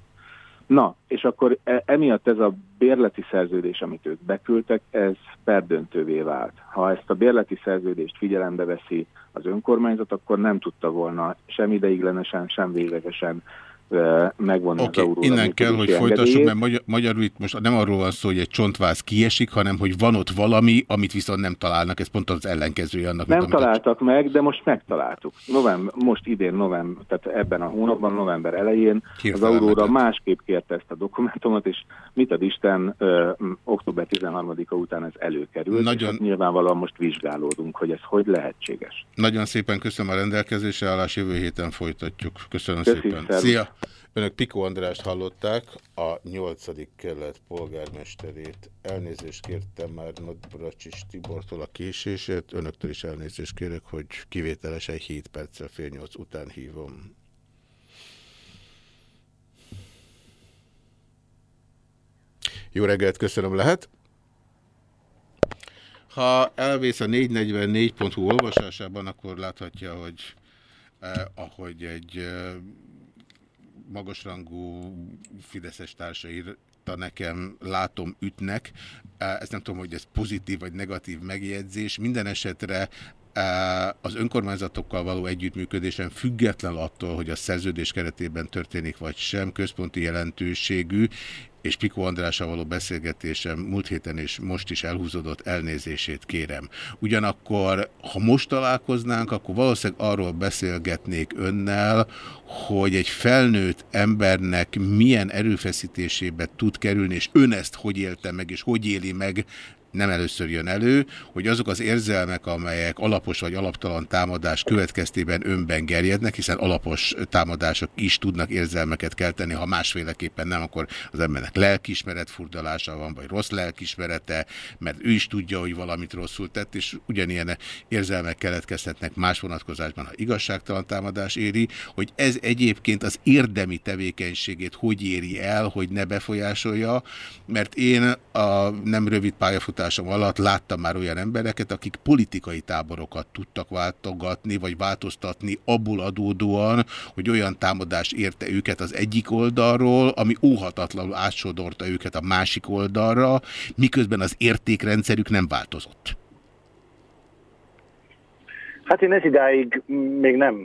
Na, és akkor e, emiatt ez a bérleti szerződés, amit ők beküldtek, ez perdöntővé vált. Ha ezt a bérleti szerződést figyelembe veszi az önkormányzat, akkor nem tudta volna sem ideiglenesen, sem véglegesen megvonni okay, az. Innen kell, hogy folytassuk, mert magyar, magyarul itt most nem arról van szó, hogy egy csontváz kiesik, hanem hogy van ott valami, amit viszont nem találnak. Ez pont az ellenkezője annak. Nem találtak meg, de most megtaláltuk. November, most idén november, tehát ebben a hónapban, november elején Hirtelen az Aurora másképp kérte ezt a dokumentumot, és mit ad Isten, ö, október 13-a után ez előkerült. Nagyon... És nyilvánvalóan most vizsgálódunk, hogy ez hogy lehetséges. Nagyon szépen köszönöm a rendelkezésre, állás jövő héten folytatjuk. Köszönöm Köszi, szépen. Szervus. Szia! Önök Piko Andrást hallották, a 8. kelet polgármesterét. Elnézést kértem már Nagybracsis Tibortól a késésért. Önöktől is elnézést kérek, hogy kivételesen 7 perccel fél 8 után hívom. Jó reggelt, köszönöm, lehet? Ha elvész a 444.hu olvasásában, akkor láthatja, hogy eh, ahogy egy eh, magasrangú fideszes társaira nekem látom ütnek. Ezt nem tudom, hogy ez pozitív vagy negatív megjegyzés. Minden esetre az önkormányzatokkal való együttműködésen független attól, hogy a szerződés keretében történik vagy sem, központi jelentőségű, és Piko Andrással való beszélgetésem múlt héten és most is elhúzódott elnézését kérem. Ugyanakkor, ha most találkoznánk, akkor valószínűleg arról beszélgetnék önnel, hogy egy felnőtt embernek milyen erőfeszítésébe tud kerülni, és ön ezt hogy élte meg, és hogy éli meg nem először jön elő, hogy azok az érzelmek, amelyek alapos vagy alaptalan támadás következtében önben gerjednek, hiszen alapos támadások is tudnak érzelmeket kelteni, ha másféleképpen nem, akkor az embernek lelkismeret furdalása van, vagy rossz lelkismerete, mert ő is tudja, hogy valamit rosszul tett, és ugyanilyen érzelmek keletkezhetnek más vonatkozásban, ha igazságtalan támadás éri, hogy ez egyébként az érdemi tevékenységét hogy éri el, hogy ne befolyásolja, mert én a nem rövid pályafutás pályafutásom alatt láttam már olyan embereket, akik politikai táborokat tudtak váltogatni, vagy változtatni abból adódóan, hogy olyan támadás érte őket az egyik oldalról, ami óhatatlanul átsodorta őket a másik oldalra, miközben az értékrendszerük nem változott. Hát én ez idáig még nem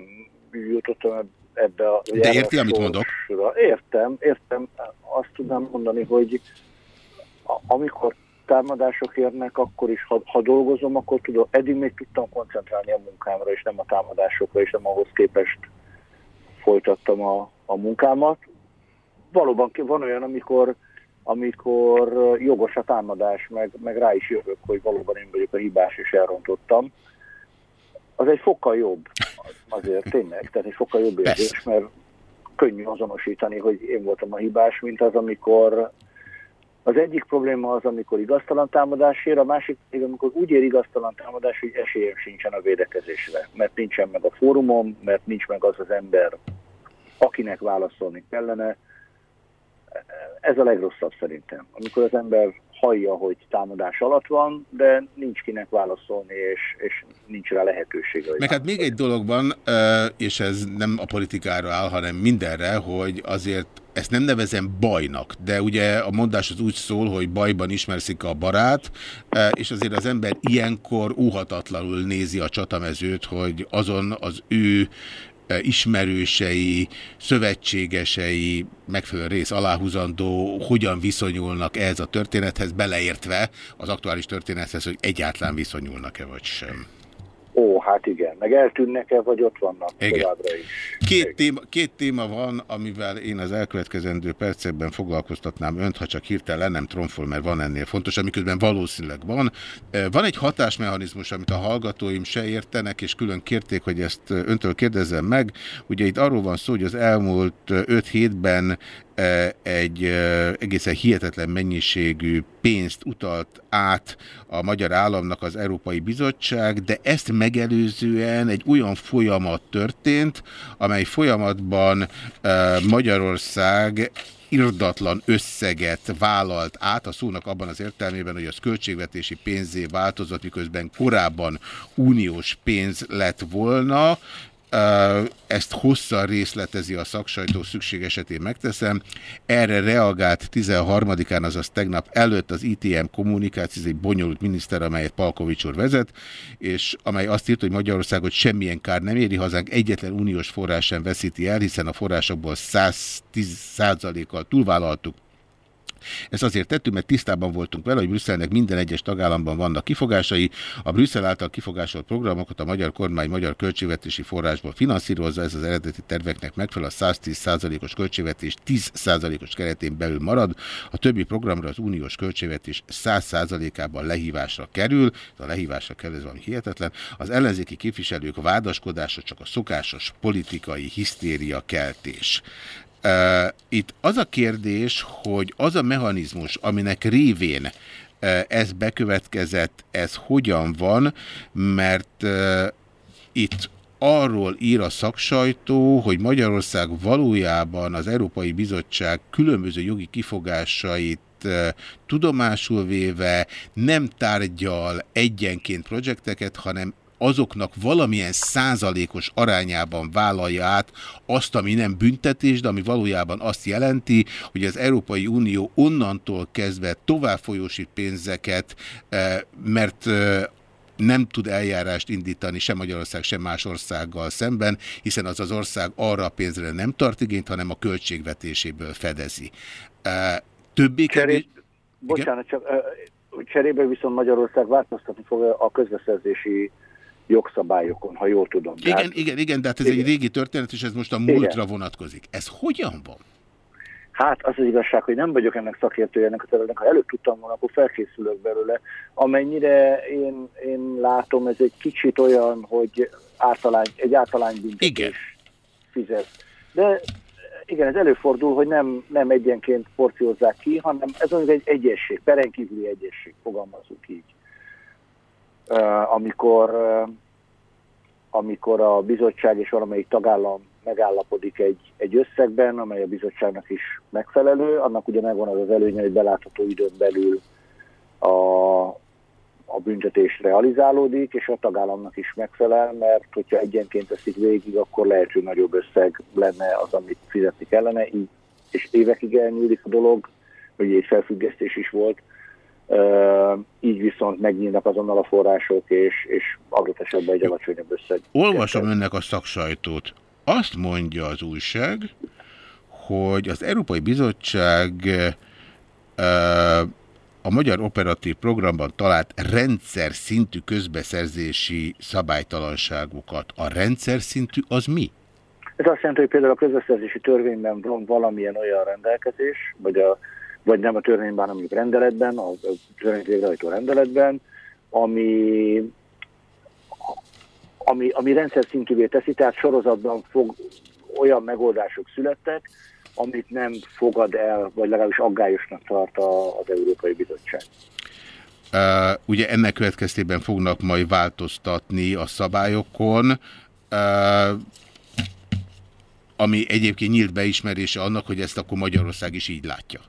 jutottam ebbe a... De érti, amit mondok? Értem, értem. Azt tudnám mondani, hogy amikor támadások érnek, akkor is, ha, ha dolgozom, akkor tudom, eddig még tudtam koncentrálni a munkámra, és nem a támadásokra, és nem ahhoz képest folytattam a, a munkámat. Valóban van olyan, amikor, amikor jogos a támadás, meg, meg rá is jövök, hogy valóban én vagyok a hibás, és elrontottam. Az egy fokkal jobb, azért tényleg, tehát egy fokkal jobb érzés, mert könnyű azonosítani, hogy én voltam a hibás, mint az, amikor az egyik probléma az, amikor igaztalan támadás ér, a másik pedig, amikor úgy ér igaztalan támadás, hogy esélyem sincsen a védekezésre, mert nincsen meg a fórumom, mert nincs meg az az ember, akinek válaszolni kellene. Ez a legrosszabb szerintem. Amikor az ember hallja, hogy támadás alatt van, de nincs kinek válaszolni, és, és nincs rá lehetősége. Meg hát még egy dologban, és ez nem a politikára áll, hanem mindenre, hogy azért ezt nem nevezem bajnak, de ugye a mondás az úgy szól, hogy bajban ismerszik a barát, és azért az ember ilyenkor óhatatlanul nézi a csatamezőt, hogy azon az ő ismerősei, szövetségesei, megfelelő rész aláhúzandó, hogyan viszonyulnak ehhez a történethez, beleértve az aktuális történethez, hogy egyáltalán viszonyulnak-e vagy sem. Ó, hát igen. Meg eltűnnek-e, vagy ott vannak igen. továbbra is? Két téma, két téma van, amivel én az elkövetkezendő percekben foglalkoztatnám önt, ha csak hirtelen nem tromfol, mert van ennél fontos, amiközben valószínűleg van. Van egy hatásmechanizmus, amit a hallgatóim se értenek, és külön kérték, hogy ezt öntől kérdezzem meg. Ugye itt arról van szó, hogy az elmúlt öt hétben egy egészen hihetetlen mennyiségű pénzt utalt át a magyar államnak az Európai Bizottság, de ezt megelőzően egy olyan folyamat történt, amely folyamatban Magyarország irdatlan összeget vállalt át, a szónak abban az értelmében, hogy az költségvetési pénzé változott, miközben korábban uniós pénz lett volna, ezt hosszan részletezi a szaksajtó, szükség esetén megteszem. Erre reagált 13-án, azaz tegnap előtt az ITM kommunikáció, ez egy bonyolult miniszter, amelyet Palkovics úr vezet, és amely azt írt, hogy Magyarországot semmilyen kár nem éri, hazánk egyetlen uniós forrás sem veszíti el, hiszen a forrásokból 110%-kal túlvállaltuk ezt azért tettük, mert tisztában voltunk vele, hogy Brüsszelnek minden egyes tagállamban vannak kifogásai. A Brüsszel által kifogásolt programokat a magyar kormány magyar költségvetési forrásból finanszírozza, ez az eredeti terveknek megfelel, a 110%-os költségvetés 10%-os keretén belül marad, a többi programra az uniós költségvetés 100%-ában lehívásra kerül, a lehívásra kerül, ez van hihetetlen. Az ellenzéki képviselők vádaskodása csak a szokásos politikai hisztéria keltés. Itt az a kérdés, hogy az a mechanizmus, aminek révén ez bekövetkezett, ez hogyan van, mert itt arról ír a szaksajtó, hogy Magyarország valójában az Európai Bizottság különböző jogi kifogásait tudomásul véve nem tárgyal egyenként projekteket, hanem azoknak valamilyen százalékos arányában vállalja át azt, ami nem büntetés, de ami valójában azt jelenti, hogy az Európai Unió onnantól kezdve tovább folyósít pénzeket, eh, mert eh, nem tud eljárást indítani sem Magyarország, sem más országgal szemben, hiszen az az ország arra a pénzre nem tart igényt, hanem a költségvetéséből fedezi. Eh, többé Cseré... Bocsánat, csak cserébe viszont Magyarország változtatni fog a közbeszerzési jogszabályokon, ha jól tudom. Igen, Tehát... igen, igen, de hát ez igen. egy régi történet, és ez most a múltra igen. vonatkozik. Ez hogyan van? Hát az az igazság, hogy nem vagyok ennek szakértője ennek a területnek. Ha előtt tudtam volna, akkor felkészülök belőle. Amennyire én, én látom, ez egy kicsit olyan, hogy általány, egy általány büntetés igen. fizet. De igen, ez előfordul, hogy nem, nem egyenként porciózzák ki, hanem ez mondjuk egy egyesség, perenkívüli egyesség, fogalmazunk így. Uh, amikor, uh, amikor a bizottság és valamelyik tagállam megállapodik egy, egy összegben, amely a bizottságnak is megfelelő, annak ugye megvan az az előnye, hogy belátható időn belül a, a büntetés realizálódik, és a tagállamnak is megfelel, mert hogyha egyenként teszik végig, akkor lehet, hogy nagyobb összeg lenne az, amit fizetni kellene, így, és évekig elnyúlik a dolog, hogy egy felfüggesztés is volt, így viszont megnyílnak azonnal a források, és, és adott esetben egy alacsonyabb összeg. Olvasom önnek a szaksajtót. Azt mondja az újság, hogy az Európai Bizottság a Magyar Operatív Programban talált rendszer szintű közbeszerzési szabálytalanságokat. A rendszer szintű az mi? Ez azt jelenti, hogy például a közbeszerzési törvényben van valamilyen olyan rendelkezés, vagy, a, vagy nem a törvényben, hanem rendeletben, a törvényvégrehajtó rendeletben, ami ami, ami rendszer szintűvé teszi, tehát sorozatban fog, olyan megoldások születtek, amit nem fogad el, vagy legalábbis aggályosnak tart a, az Európai Bizottság. Uh, ugye ennek következtében fognak majd változtatni a szabályokon, uh, ami egyébként nyílt beismerése annak, hogy ezt akkor Magyarország is így látja.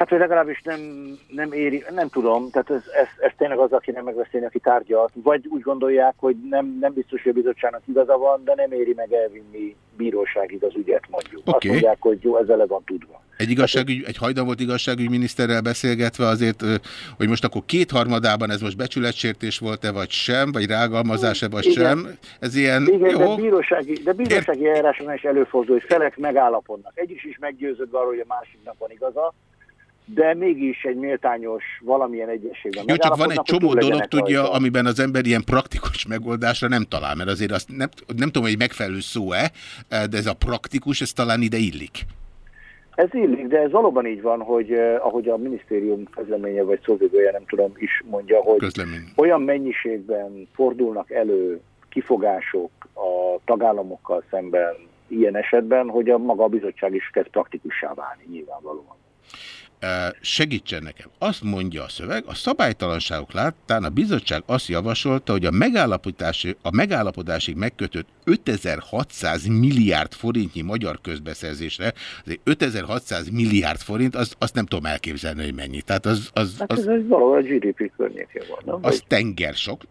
Hát, hogy legalábbis nem, nem éri, nem tudom, tehát ez, ez, ez tényleg az, aki nem megbeszélni, aki tárgyalt, vagy úgy gondolják, hogy nem, nem biztos, hogy a bizottságnak igaza van, de nem éri meg elvinni bíróságig az ügyet, mondjuk. Okay. Azt mondják, hogy jó, ez le van tudva. Egy, igazságügy, egy hajdan volt igazságügyminiszterrel beszélgetve azért, hogy most akkor kétharmadában ez most becsületsértés volt-e, vagy sem, vagy rágalmazás-e, vagy Igen. sem. Ez ilyen, Igen, jó? de bírósági, de bírósági eljárásoknál is előfordul, hogy felek megállapodnak. Egyik is meggyőződve arról, hogy a másiknak van igaza, de mégis egy méltányos valamilyen egyességben. Jó, csak van egy csomó dolog, tudja, rajta. amiben az ember ilyen praktikus megoldásra nem talál, mert azért azt nem, nem tudom, hogy megfelelő szó-e, de ez a praktikus, ez talán ide illik. Ez illik, de ez valóban így van, hogy eh, ahogy a minisztérium közleménye vagy szóvégője, nem tudom, is mondja, hogy Közlemény. olyan mennyiségben fordulnak elő kifogások a tagállamokkal szemben ilyen esetben, hogy a maga a bizottság is kezd praktikussá válni nyilvánvalóan segítsen nekem. Azt mondja a szöveg, a szabálytalanságok láttán a bizottság azt javasolta, hogy a, megállapodási, a megállapodásig megkötött 5600 milliárd forintnyi magyar közbeszerzésre, azért 5600 milliárd forint, az, azt nem tudom elképzelni, hogy mennyi. Tehát az, az, hát ez az valahol a GDP környékén van, nem? Az tenger sok.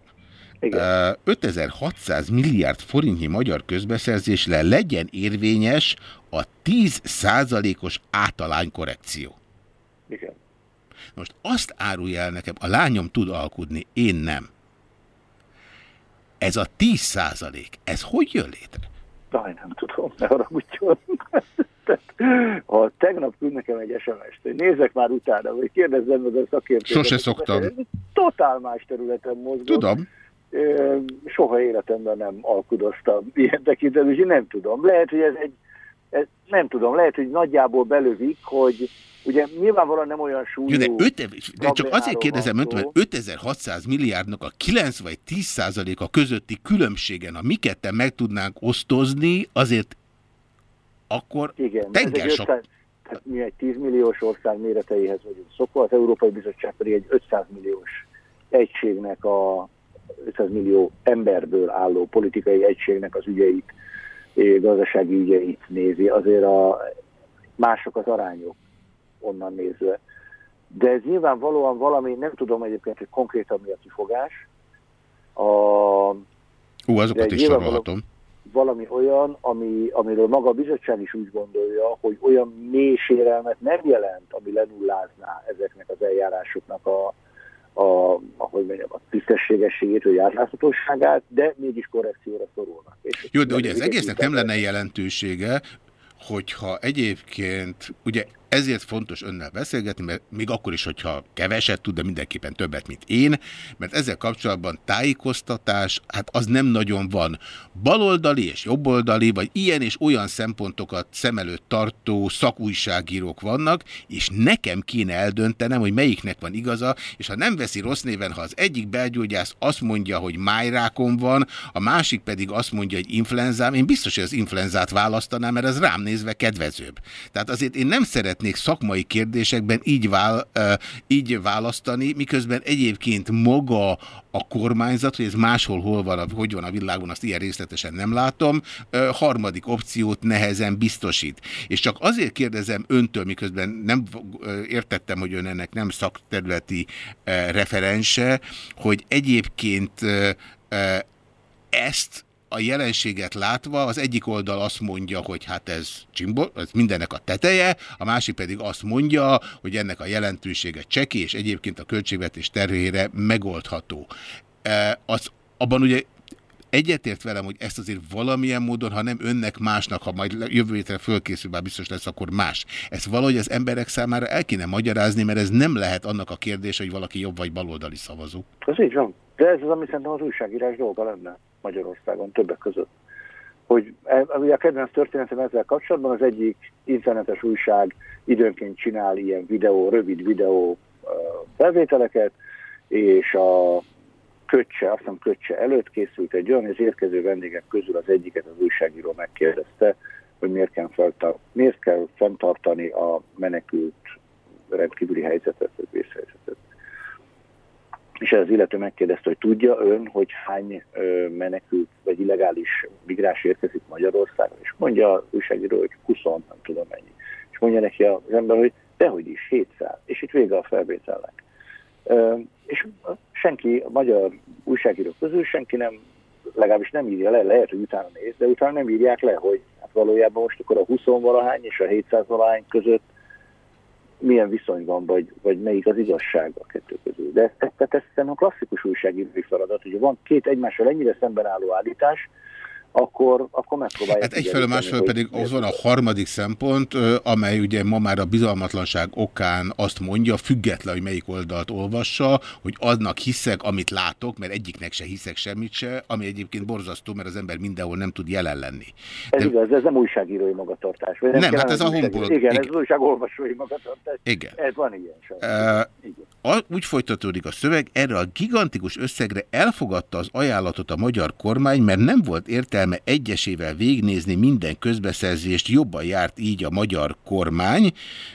Igen. 5600 milliárd forintnyi magyar közbeszerzésre legyen érvényes a 10 százalékos átalánykorrekció. Igen. Most azt árulja el nekem, a lányom tud alkudni, én nem. Ez a 10 százalék, ez hogy jön létre? Jaj, nem tudom, ne haragudjon. ha tegnap küld nekem egy SMS-t, hogy nézek már utána, vagy kérdezzem meg a szakértőt. Sose szoktam. Totál más területen mozgok. Tudom. Soha életemben nem alkudoztam ilyen tekintetben, és nem tudom. Lehet, hogy ez egy, ez, nem tudom, lehet, hogy nagyjából belövik, hogy Ugye nyilvánvalóan nem olyan súlyú... de, öt, de csak azért kérdezem önt, mert 5600 milliárdnak a 9 vagy 10 százaléka közötti különbségen, ha mi ketten meg tudnánk osztozni, azért akkor Igen, tenger sok... 500, tehát mi egy 10 milliós ország méreteihez vagyunk szokva, az Európai Bizottság pedig egy 500 milliós egységnek a 500 millió emberből álló politikai egységnek az ügyeit, gazdasági ügyeit nézi. Azért a mások az arányok onnan nézve. De ez nyilvánvalóan valami, nem tudom egyébként, hogy konkrétan mi a kifogás. A, Ú, azokat is sorolhatom. Valami olyan, ami, amiről maga a bizottság is úgy gondolja, hogy olyan mély sérelmet nem jelent, ami lenullázná ezeknek az eljárásoknak a, a, ahogy mondjam, a tisztességességét, vagy átláthatóságát, de mégis korrekcióra szorulnak. És Jó, de ugye az egésznek nem lenne jelentősége, hogyha egyébként, ugye ezért fontos önnel beszélgetni, mert még akkor is, hogyha keveset tud, de mindenképpen többet, mint én, mert ezzel kapcsolatban tájékoztatás, hát az nem nagyon van. Baloldali és jobboldali, vagy ilyen és olyan szempontokat szem előtt tartó szakújságírók vannak, és nekem kéne eldöntenem, hogy melyiknek van igaza, és ha nem veszi rossz néven, ha az egyik belgyógyász azt mondja, hogy májrákom van, a másik pedig azt mondja, hogy influenzám, én biztos, hogy az influenzát választanám, mert ez rám nézve kedvezőbb. Tehát azért én nem szeret szeretnék szakmai kérdésekben így, vál, így választani, miközben egyébként maga a kormányzat, hogy ez máshol hol van, hogy van a világon, azt ilyen részletesen nem látom, harmadik opciót nehezen biztosít. És csak azért kérdezem öntől, miközben nem értettem, hogy ön ennek nem szakterületi referense, hogy egyébként ezt a jelenséget látva az egyik oldal azt mondja, hogy hát ez, csimbol, ez mindennek a teteje, a másik pedig azt mondja, hogy ennek a jelentősége cseki, és egyébként a költségvetés terhére megoldható. E, az, abban ugye Egyetért velem, hogy ezt azért valamilyen módon, ha nem önnek másnak, ha majd jövő hétre fölkészül, bár biztos lesz, akkor más. Ezt valahogy az emberek számára el kéne magyarázni, mert ez nem lehet annak a kérdés, hogy valaki jobb vagy baloldali szavazó. Ez így van. De ez az, ami szerintem az újságírás dolga lenne Magyarországon többek között. Hogy e, a kedvenc történetem ezzel kapcsolatban az egyik internetes újság időnként csinál ilyen videó, rövid videó felvételeket, és a kötse, azt hiszem kötse előtt készült egy olyan, az érkező vendégek közül az egyiket az újságíró megkérdezte, hogy miért kell, feltar miért kell fenntartani a menekült rendkívüli helyzetet, vészhelyzetet. És az illető megkérdezte, hogy tudja ön, hogy hány menekült vagy illegális migráns érkezik Magyarországra, és mondja az újságíró, hogy 20, nem tudom mennyi. És mondja neki az ember, hogy dehogy is, 700, és itt vége a felvételnek. És senki, a magyar újságírók közül senki nem, legalábbis nem írja le, lehet, hogy utána néz, de utána nem írják le, hogy hát valójában most akkor a 20 valahány és a 700 valahány között milyen viszony van, vagy, vagy melyik az igazság a kettő közül. De ez, tehát ez a klasszikus újságírói feladat, hogy van két egymással ennyire szemben álló állítás, akkor, akkor megpróbálják. Hát egyfelől másfelől pedig az van a harmadik szempont, amely ugye ma már a bizalmatlanság okán azt mondja, független, hogy melyik oldalt olvassa, hogy adnak hiszek, amit látok, mert egyiknek se hiszek semmit se, ami egyébként borzasztó, mert az ember mindenhol nem tud jelen lenni. Ez De... igaz, ez nem újságírói magatartás. Nem, nem hát ez a honpolat. Igen, igen, ez az újságolvasói magatartás. Igen. Ez van ilyen sem. Uh, igen úgy folytatódik a szöveg, erre a gigantikus összegre elfogadta az ajánlatot a magyar kormány, mert nem volt értelme egyesével végnézni minden közbeszerzést, jobban járt így a magyar kormány.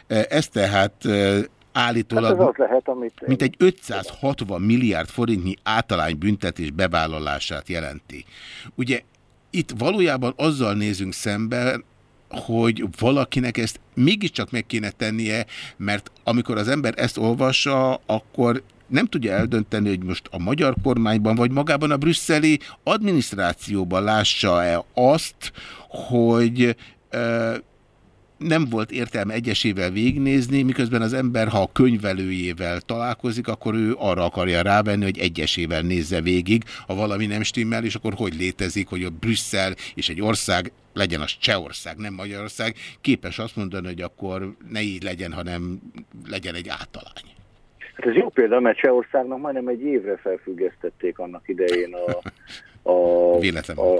E, ez tehát e, állítólag hát lehet, amit mint egy 560 milliárd forintnyi általány büntetés bevállalását jelenti. Ugye itt valójában azzal nézünk szemben, hogy valakinek ezt mégiscsak meg kéne tennie, mert amikor az ember ezt olvassa, akkor nem tudja eldönteni, hogy most a magyar kormányban, vagy magában a brüsszeli adminisztrációban lássa-e azt, hogy nem volt értelme egyesével végnézni, miközben az ember, ha a könyvelőjével találkozik, akkor ő arra akarja rávenni, hogy egyesével nézze végig, ha valami nem stimmel, és akkor hogy létezik, hogy a Brüsszel és egy ország, legyen az Csehország, nem Magyarország, képes azt mondani, hogy akkor ne így legyen, hanem legyen egy általány. Hát ez jó példa, mert Csehországnak majdnem egy évre felfüggesztették annak idején a, a, a,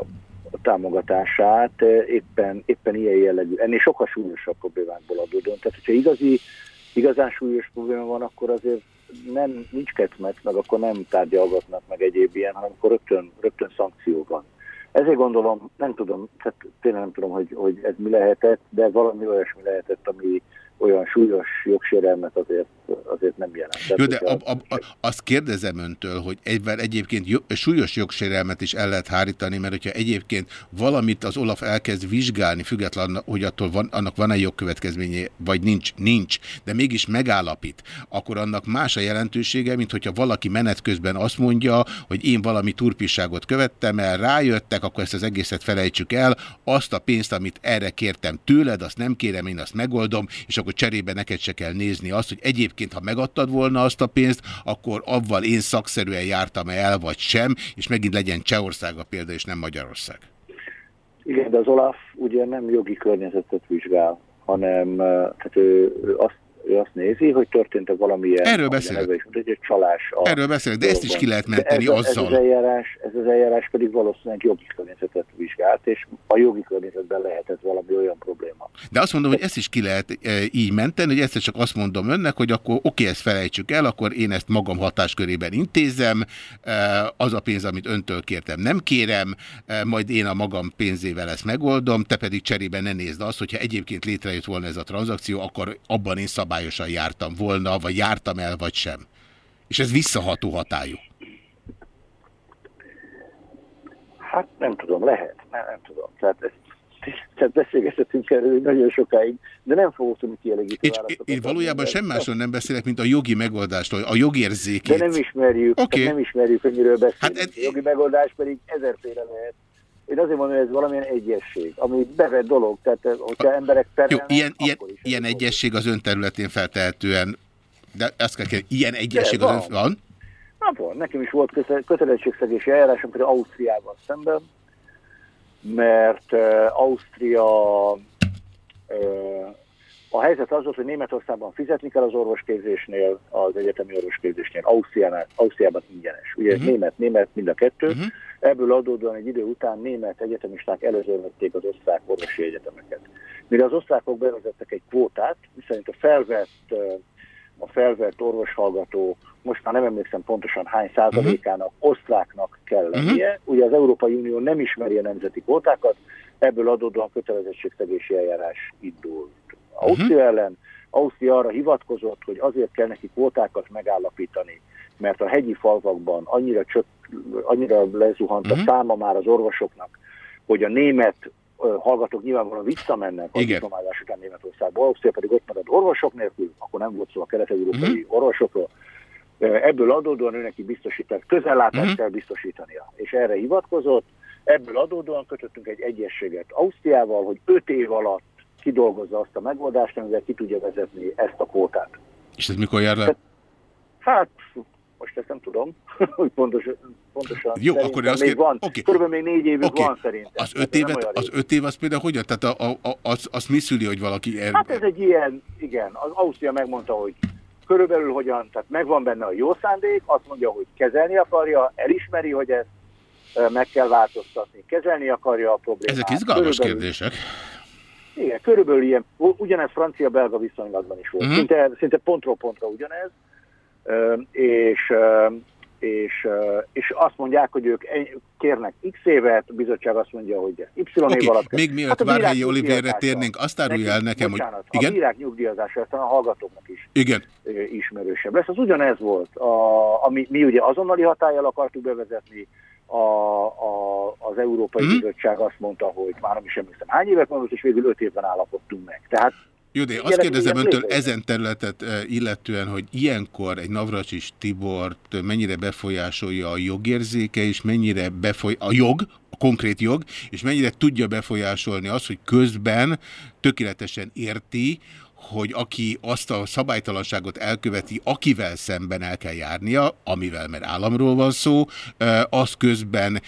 a támogatását éppen, éppen ilyen jellegű, ennél sokkal súlyosabb problémákból adódóan. Tehát, hogyha igazi, igazán súlyos probléma van, akkor azért nem, nincs ketmet, meg akkor nem tárgyalgatnak meg egyéb ilyen, hanem akkor rögtön, rögtön szankció van. Ezért gondolom, nem tudom, tehát tényleg nem tudom, hogy, hogy ez mi lehetett, de valami olyasmi lehetett, ami, olyan súlyos jogsérelmet azért, azért nem jelent. Jó, de a, a, a, azt kérdezem öntől, hogy egyben egyébként súlyos jogsérelmet is el lehet hárítani, mert hogyha egyébként valamit az Olaf elkezd vizsgálni, független, hogy attól van, annak van-e jogkövetkezménye, vagy nincs, nincs, de mégis megállapít, akkor annak más a jelentősége, mint hogyha valaki menet közben azt mondja, hogy én valami turpiságot követtem el, rájöttek, akkor ezt az egészet felejtsük el, azt a pénzt, amit erre kértem tőled, azt nem kérem, én azt megoldom, és akkor cserébe neked se kell nézni azt, hogy egyébként, ha megadtad volna azt a pénzt, akkor avval én szakszerűen jártam el, vagy sem, és megint legyen Csehország a példa, és nem Magyarország. Igen, de az Olaf ugye nem jogi környezetet vizsgál, hanem tehát ő, ő azt ő azt nézi, hogy történt-e valamilyen... Erről beszélek. Egy csalás. A Erről beszélek, de ezt is ki lehet menteni ez, azzal. Ez az, eljárás, ez az eljárás pedig valószínűleg jogi környezetet vizsgált, és a jogi környezetben lehetett valami olyan probléma. De azt mondom, hogy ezt is ki lehet e, így menteni, hogy ezt csak azt mondom önnek, hogy akkor oké, ezt felejtsük el, akkor én ezt magam hatáskörében intézem, e, az a pénz, amit öntől kértem, nem kérem, e, majd én a magam pénzével ezt megoldom, te pedig cserében ne nézd azt, hogyha egyébként létrejött volna ez a tranzakció, akkor abban én szabály szabályosan jártam volna, vagy jártam el, vagy sem. És ez visszaható hatályú. Hát nem tudom, lehet, nem, nem tudom. Tehát ezt tehát beszélgethetünk erről nagyon sokáig, de nem fogok tudni kielégíteni. Én, én valójában sem másról nem beszélek, mint a jogi megoldástól, a jogérzékét. De nem ismerjük, okay. nem ismerjük, hogy miről beszélünk. Hát ez... A jogi megoldás pedig ezerféle lehet. Én azért mondom, hogy ez valamilyen egyesség, ami bevett dolog, tehát eh, hogyha a, emberek perelnek, Jó, ilyen, ilyen, ilyen egyesség az ön területén feltehetően, de ezt kell kérdezni, ilyen egyesség de, az ön... Van? Na, van. Nekem is volt kötelezettségszegési eljárásom, például Ausztriában szemben, mert uh, Ausztria uh, a helyzet az volt, hogy Németországban fizetni kell az orvosképzésnél, az egyetemi orvosképzésnél, Ausztriában, Ausztriában ingyenes. Ugye uh mhm. -huh. német, német mind a kettő. Uh mhm. -huh. Ebből adódóan egy idő után német egyetemisták előzörvették az osztrák orvosi egyetemeket. Mire az osztrákok bevezettek egy kvótát, miszerint a felvett, a felvett orvoshallgató, most már nem emlékszem pontosan hány százalékának uh -huh. osztráknak kell lennie. Uh -huh. Ugye az Európai Unió nem ismeri a nemzeti kvótákat, ebből adódóan kötelezettségszegési eljárás indult. Ausztria uh -huh. ellen Ausztria arra hivatkozott, hogy azért kell neki kvótákat megállapítani, mert a hegyi falvakban annyira, csök, annyira lezuhant uh a mhm. száma már az orvosoknak, hogy a német hallgatók nyilvánvalóan visszamennek a diplomázás után Németországba, Ausztria pedig ott marad orvosok nélkül, akkor nem volt szó a kelet-európai uh mhm. -huh. orvosokról. Ebből adódóan ő neki biztosített, közellátást uh mhm. -huh. kell biztosítania, és erre hivatkozott. Ebből adódóan kötöttünk egy egyességet Ausztriával, hogy öt év alatt kidolgozza azt a megoldást, amivel ki tudja vezetni ezt a kvótát. És ez mikor jár le? Hát, most ezt nem tudom, hogy pontos, pontosan. Jó, akkor az még van. Okay. Körülbelül még négy évük okay. van szerintem. Az öt, évet, az öt év az például hogyan? Tehát a, a, az, az mi szüli, hogy valaki... Er... Hát ez egy ilyen, igen, az Ausztria megmondta, hogy körülbelül hogyan, tehát megvan benne a jó szándék, azt mondja, hogy kezelni akarja, elismeri, hogy ezt meg kell változtatni, kezelni akarja a problémát. Ezek izgalmas körülbelül... kérdések. Igen, körülbelül ilyen, ugyanez francia-belga viszonylatban is volt. -huh. szinte, szinte pontról pontra ugyanez, és, és, és azt mondják, hogy ők kérnek X évet, a bizottság azt mondja, hogy Y okay. év alatt. Még mielőtt hát Várhelyi Olivérre térnénk, azt árulja el nekem, bocsánat, hogy... Igen? A bírák nyugdíjazása, aztán a hallgatóknak is Igen. ismerősebb lesz. Az ugyanez volt, a, ami mi ugye azonnali hatállyal akartuk bevezetni, a, a, az Európai hmm? Bizottság azt mondta, hogy már nem is emlékszem hány évet mondott, és végül öt évben állapodtunk meg. Tehát jó, de azt kérdezem öntől ezen területet eh, illetően, hogy ilyenkor egy Navracsis Tibort mennyire befolyásolja a jogérzéke, és mennyire befoly a jog, a konkrét jog, és mennyire tudja befolyásolni azt, hogy közben tökéletesen érti, hogy aki azt a szabálytalanságot elköveti, akivel szemben el kell járnia, amivel, mert államról van szó, az közben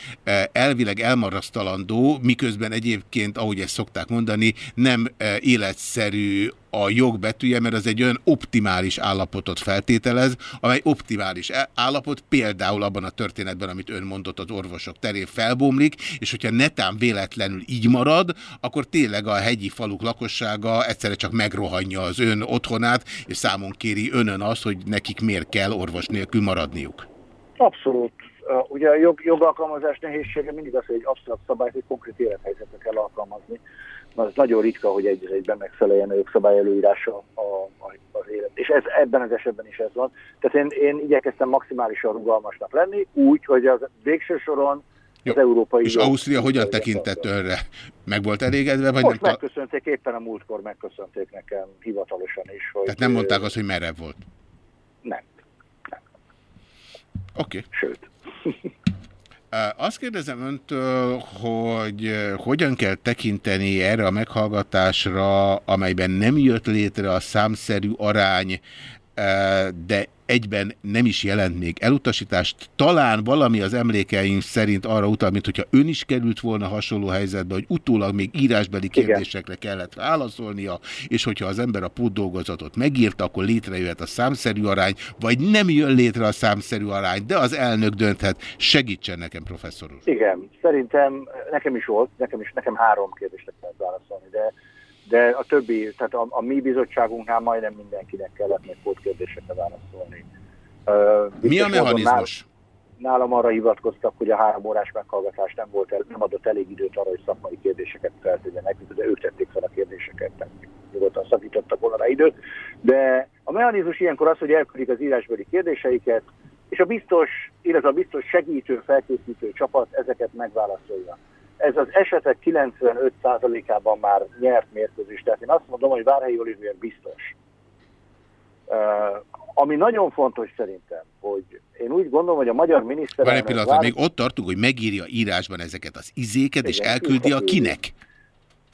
elvileg elmarasztalandó, miközben egyébként, ahogy ezt szokták mondani, nem életszerű a jogbetűje, mert az egy olyan optimális állapotot feltételez, amely optimális állapot például abban a történetben, amit ön mondott az orvosok terén felbomlik, és hogyha netán véletlenül így marad, akkor tényleg a hegyi faluk lakossága egyszerre csak megrohanja az ön otthonát, és számon kéri önön azt, hogy nekik miért kell orvos nélkül maradniuk. Abszolút. Ugye a jog, jogalkalmazás nehézsége mindig az, hogy egy abszolút szabályt egy konkrét élethelyzetre kell alkalmazni az nagyon ritka, hogy egy egyben megfeleljen a jogszabály előírása a, a, az élet. És ez, ebben az esetben is ez van. Tehát én, én igyekeztem maximálisan rugalmasnak lenni, úgy, hogy az végső soron jó. az európai... És Ausztria hogyan tekintett önre? Meg volt elégedve? Vagy Most nem megköszönték, éppen a múltkor megköszönték nekem hivatalosan is. Hogy Tehát nem mondták azt, hogy merre volt? Nem. nem. Oké. Okay. Sőt. Azt kérdezem öntől, hogy hogyan kell tekinteni erre a meghallgatásra, amelyben nem jött létre a számszerű arány de egyben nem is jelent még elutasítást. Talán valami az emlékeim szerint arra utal, mint hogyha ön is került volna hasonló helyzetbe, hogy utólag még írásbeli kérdésekre kellett válaszolnia, és hogyha az ember a pótdolgozatot megírta, akkor létrejöhet a számszerű arány, vagy nem jön létre a számszerű arány, de az elnök dönthet. Segítsen nekem, professzor úr. Igen, szerintem nekem is volt, nekem is, nekem három kérdésre kellett válaszolni, de de a többi, tehát a, a mi bizottságunknál majdnem mindenkinek kellett még kódkérdésekre válaszolni. Uh, Mi a mechanizmus? Nálam arra hivatkoztak, hogy a három órás meghallgatás nem, volt el, nem adott elég időt arra, hogy szakmai kérdéseket feltegyenek, de ők tették fel a kérdéseket, tehát nyugodtan szakítottak volna rá időt. De a mechanizmus ilyenkor az, hogy elküldik az írásbeli kérdéseiket, és a biztos, illetve a biztos segítő, felkészítő csapat ezeket megválaszolja ez az esetek 95%-ában már nyert mérkőzés. Tehát én azt mondom, hogy Várhelyi Olivier biztos. Uh, ami nagyon fontos szerintem, hogy én úgy gondolom, hogy a magyar miniszter... Várj egy pillanat, vár... még ott tartunk, hogy megírja írásban ezeket az izéket, Igen, és elküldi a kinek?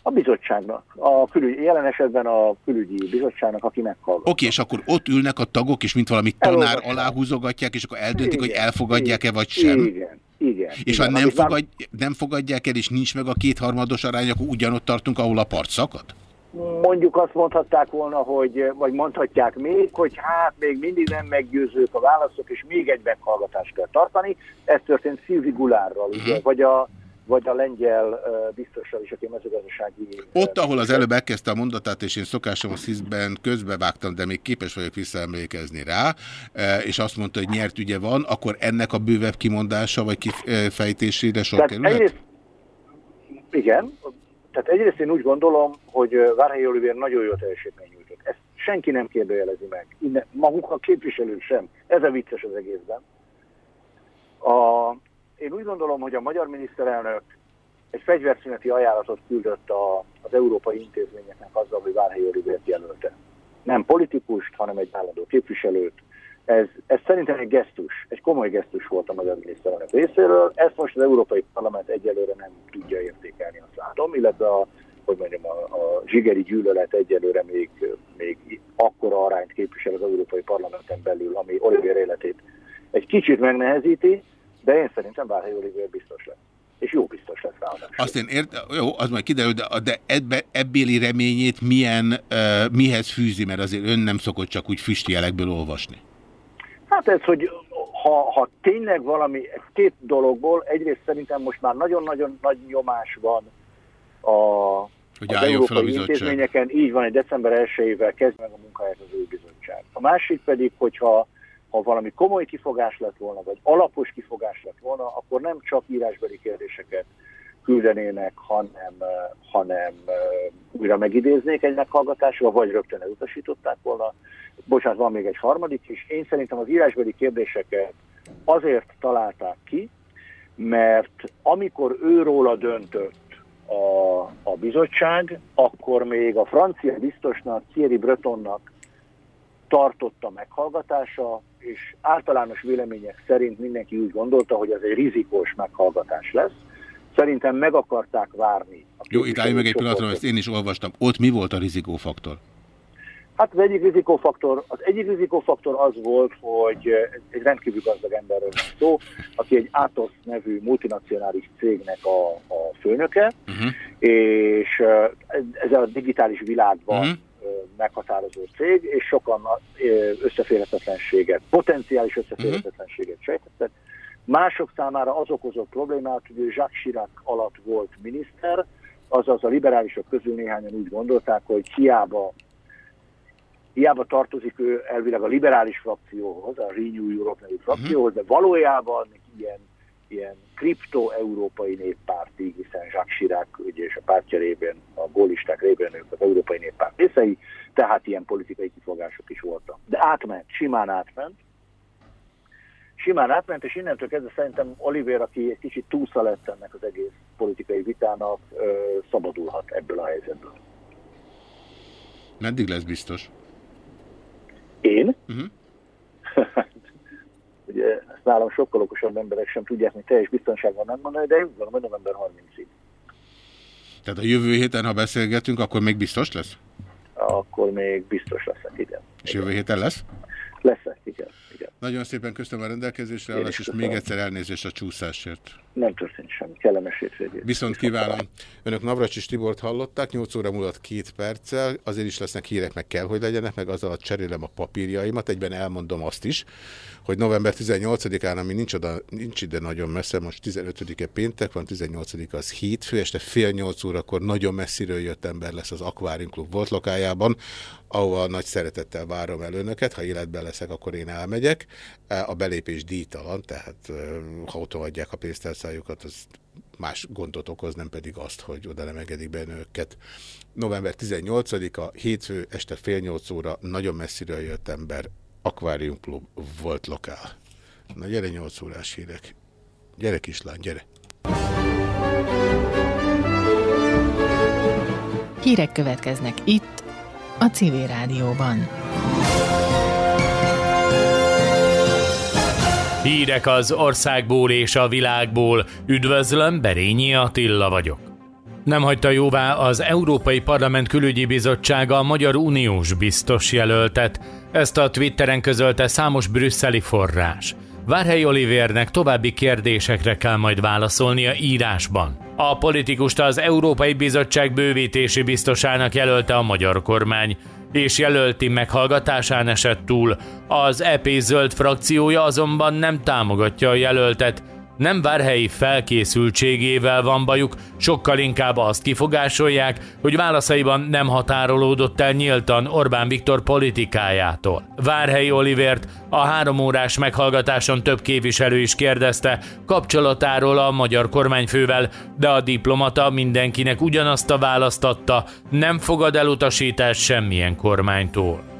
A bizottságnak. A külügy, jelen esetben a külügyi bizottságnak, aki meghallgat. Oké, és akkor ott ülnek a tagok, és mint valami tanár aláhúzogatják, és akkor eldöntik, igen, hogy elfogadják-e vagy sem? Igen, igen. És igen, ha nem, fogad, nem fogadják el, és nincs meg a kétharmados arány, akkor ugyanott tartunk, ahol a part szakad? Mondjuk azt mondhatták volna, hogy, vagy mondhatják még, hogy hát még mindig nem meggyőzők a válaszok, és még egy meghallgatást kell tartani. Ez történt Szilvi Gulárral, uh -huh. ugye, vagy a vagy a lengyel biztossal is, aki mezőgazdasági... Ott, ahol az előbb elkezdte a mondatát, és én szokásom szízben közbevágtam, de még képes vagyok visszaemlékezni rá, és azt mondta, hogy nyert ügye van, akkor ennek a bővebb kimondása, vagy kifejtésére sor kerülhet? Egyrészt, igen, tehát egyrészt én úgy gondolom, hogy Várhelyi Olivier nagyon jó teljesítmény nyújtott. Ezt senki nem kérdőjelezi meg. Innen, maguk a képviselők sem. Ez a vicces az egészben. A, én úgy gondolom, hogy a magyar miniszterelnök egy fegyverszüneti ajánlatot küldött a, az európai intézményeknek azzal, hogy Várhelyi Olivért jelölte. Nem politikust, hanem egy állandó képviselőt. Ez, ez szerintem egy gesztus, egy komoly gesztus volt a magyar miniszterelnök részéről. Ezt most az Európai Parlament egyelőre nem tudja értékelni, azt látom, illetve a, hogy mondjam, a, a zsigeri gyűlölet egyelőre még, még akkora arányt képvisel az Európai Parlamenten belül, ami Olivier életét egy kicsit megnehezíti, de én szerintem Várhelyi Olivier biztos lesz. És jó biztos lesz ráadásul. Azt én ért, jó, az majd kiderül, de, de ebbe, ebbéli reményét milyen, uh, mihez fűzi, mert azért ön nem szokott csak úgy füstjelekből olvasni. Hát ez, hogy ha, ha tényleg valami, két dologból, egyrészt szerintem most már nagyon-nagyon nagy nyomás van a, hogy az európai intézményeken, így van, egy december 1-ével kezd meg a munkáját az új bizottság. A másik pedig, hogyha ha valami komoly kifogás lett volna, vagy alapos kifogás lett volna, akkor nem csak írásbeli kérdéseket küldenének, hanem, hanem újra megidéznék egy meghallgatásra, vagy rögtön elutasították volna. Bocsánat, van még egy harmadik is. Én szerintem az írásbeli kérdéseket azért találták ki, mert amikor őróla döntött a, a bizottság, akkor még a francia biztosnak, Thierry Bretonnak tartotta meghallgatása, és általános vélemények szerint mindenki úgy gondolta, hogy ez egy rizikós meghallgatás lesz. Szerintem meg akarták várni. Jó, itt állj meg egy pillanatra, ezt én is olvastam. Ott mi volt a rizikófaktor? Hát az egyik rizikófaktor, az egyik rizikófaktor az volt, hogy egy rendkívül gazdag emberről van szó, aki egy Atos nevű multinacionális cégnek a, a főnöke, uh -huh. és ez a digitális világban uh -huh meghatározó cég, és sokan összeférhetetlenséget, potenciális összeférhetetlenséget sejtettek. Mások számára az okozott problémát, hogy Jacques Chirac alatt volt miniszter, azaz a liberálisok közül néhányan úgy gondolták, hogy hiába, hiába tartozik ő elvileg a liberális frakcióhoz, a Renew Europe nevű frakcióhoz, de valójában ilyen ilyen kripto-európai néppárti, hiszen Jacques Chirac ugye, és a pártja révén, a gólisták révén ők az európai néppárt részei, tehát ilyen politikai kifogások is voltak. De átment, simán átment. Simán átment, és innentől kezdve szerintem Oliver, aki egy kicsit túlsza lett ennek az egész politikai vitának, szabadulhat ebből a helyzetből. Meddig lesz biztos? Én? Uh -huh. Ugye ezt nálam sokkal okosabb emberek sem tudják, mint teljes biztonságban nem mondani, de én gondolom, hogy november 30-ig. Tehát a jövő héten, ha beszélgetünk, akkor még biztos lesz? Akkor még biztos leszek, igen. És jövő héten lesz? Leszek, igen. igen. Nagyon szépen köszönöm a rendelkezésre állás, és még egyszer elnézést a csúszásért. Nem történt semmi. Kellemes hétvégét. Viszont kívánom. Önök Navracsis Tibort hallották, 8 óra múlott két perccel, azért is lesznek hírek, meg kell, hogy legyenek, meg azzal cserélem a papírjaimat, egyben elmondom azt is, hogy november 18-án, ami nincs, oda, nincs ide nagyon messze, most 15-e péntek van, 18 az hétfő, este fél nyolc órakor nagyon messziről jött ember lesz az Aquarium Club volt lokájában, ahova nagy szeretettel várom el önöket, ha életben leszek, akkor én elmegyek. A belépés díjtalan, tehát ha otthagyják a pénztárcájukat, az más gondot okoz, nem pedig azt, hogy oda nem engedik be önöket. November 18-a, hétfő, este fél nyolc óra, nagyon messziről jött ember, Aquarium Club volt lokál. Na gyere, 8 órás hírek. Gyere kislány, gyere. Hírek következnek itt, a Civil Rádióban. Hírek az országból és a világból. Üdvözlöm, Berényi Attila vagyok. Nem hagyta jóvá az Európai Parlament Külügyi Bizottsága a Magyar Uniós biztos jelöltet. Ezt a Twitteren közölte számos brüsszeli forrás. Várhely Olivérnek további kérdésekre kell majd válaszolnia írásban. A politikust az Európai Bizottság bővítési biztosának jelölte a magyar kormány, és jelölti meghallgatásán esett túl. Az EP zöld frakciója azonban nem támogatja a jelöltet, nem várhelyi felkészültségével van bajuk, sokkal inkább azt kifogásolják, hogy válaszaiban nem határolódott el nyíltan Orbán Viktor politikájától. Várhelyi Olivért a három órás meghallgatáson több képviselő is kérdezte kapcsolatáról a magyar kormányfővel, de a diplomata mindenkinek ugyanazt a választ adta, nem fogad elutasítást semmilyen kormánytól.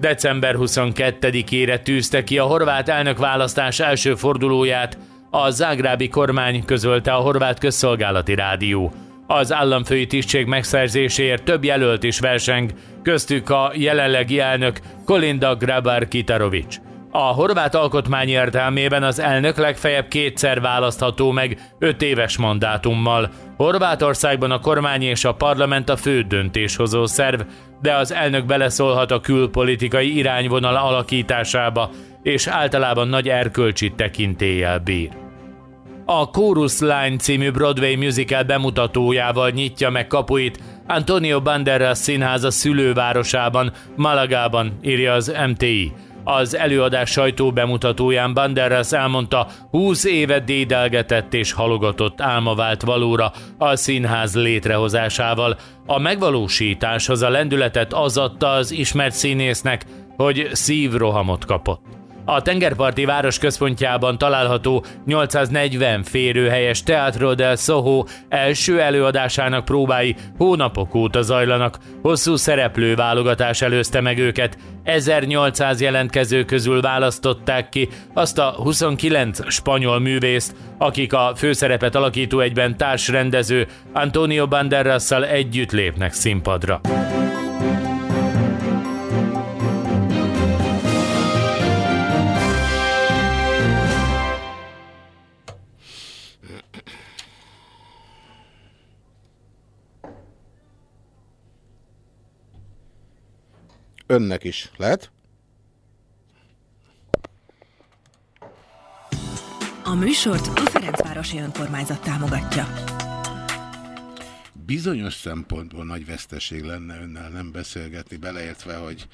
December 22-ére tűzte ki a horvát elnökválasztás első fordulóját, a zágrábi kormány közölte a horvát közszolgálati rádió. Az államfői tisztség megszerzéséért több jelölt is verseng, köztük a jelenlegi elnök Kolinda Grabar Kitarovics. A horvát alkotmány értelmében az elnök legfeljebb kétszer választható meg öt éves mandátummal. Horvátországban a kormány és a parlament a fő döntéshozó szerv, de az elnök beleszólhat a külpolitikai irányvonal alakításába, és általában nagy erkölcsi tekintéllyel bír. A Chorus Line című Broadway musical bemutatójával nyitja meg kapuit Antonio Banderas színháza szülővárosában, Malagában, írja az MTI. Az előadás sajtó bemutatóján Banderas elmondta, 20 évet dédelgetett és halogatott álma vált valóra a színház létrehozásával. A megvalósításhoz a lendületet az adta az ismert színésznek, hogy szívrohamot kapott. A tengerparti város központjában található 840 férőhelyes Teatro del Soho első előadásának próbái hónapok óta zajlanak, hosszú szereplő válogatás előzte meg őket, 1800 jelentkező közül választották ki azt a 29 spanyol művészt, akik a főszerepet alakító egyben társrendező Antonio Banderasszal együtt lépnek színpadra. Önnek is. Lehet? A műsort a Ferencvárosi Önkormányzat támogatja. Bizonyos szempontból nagy veszteség lenne önnel nem beszélgetni, beleértve, hogy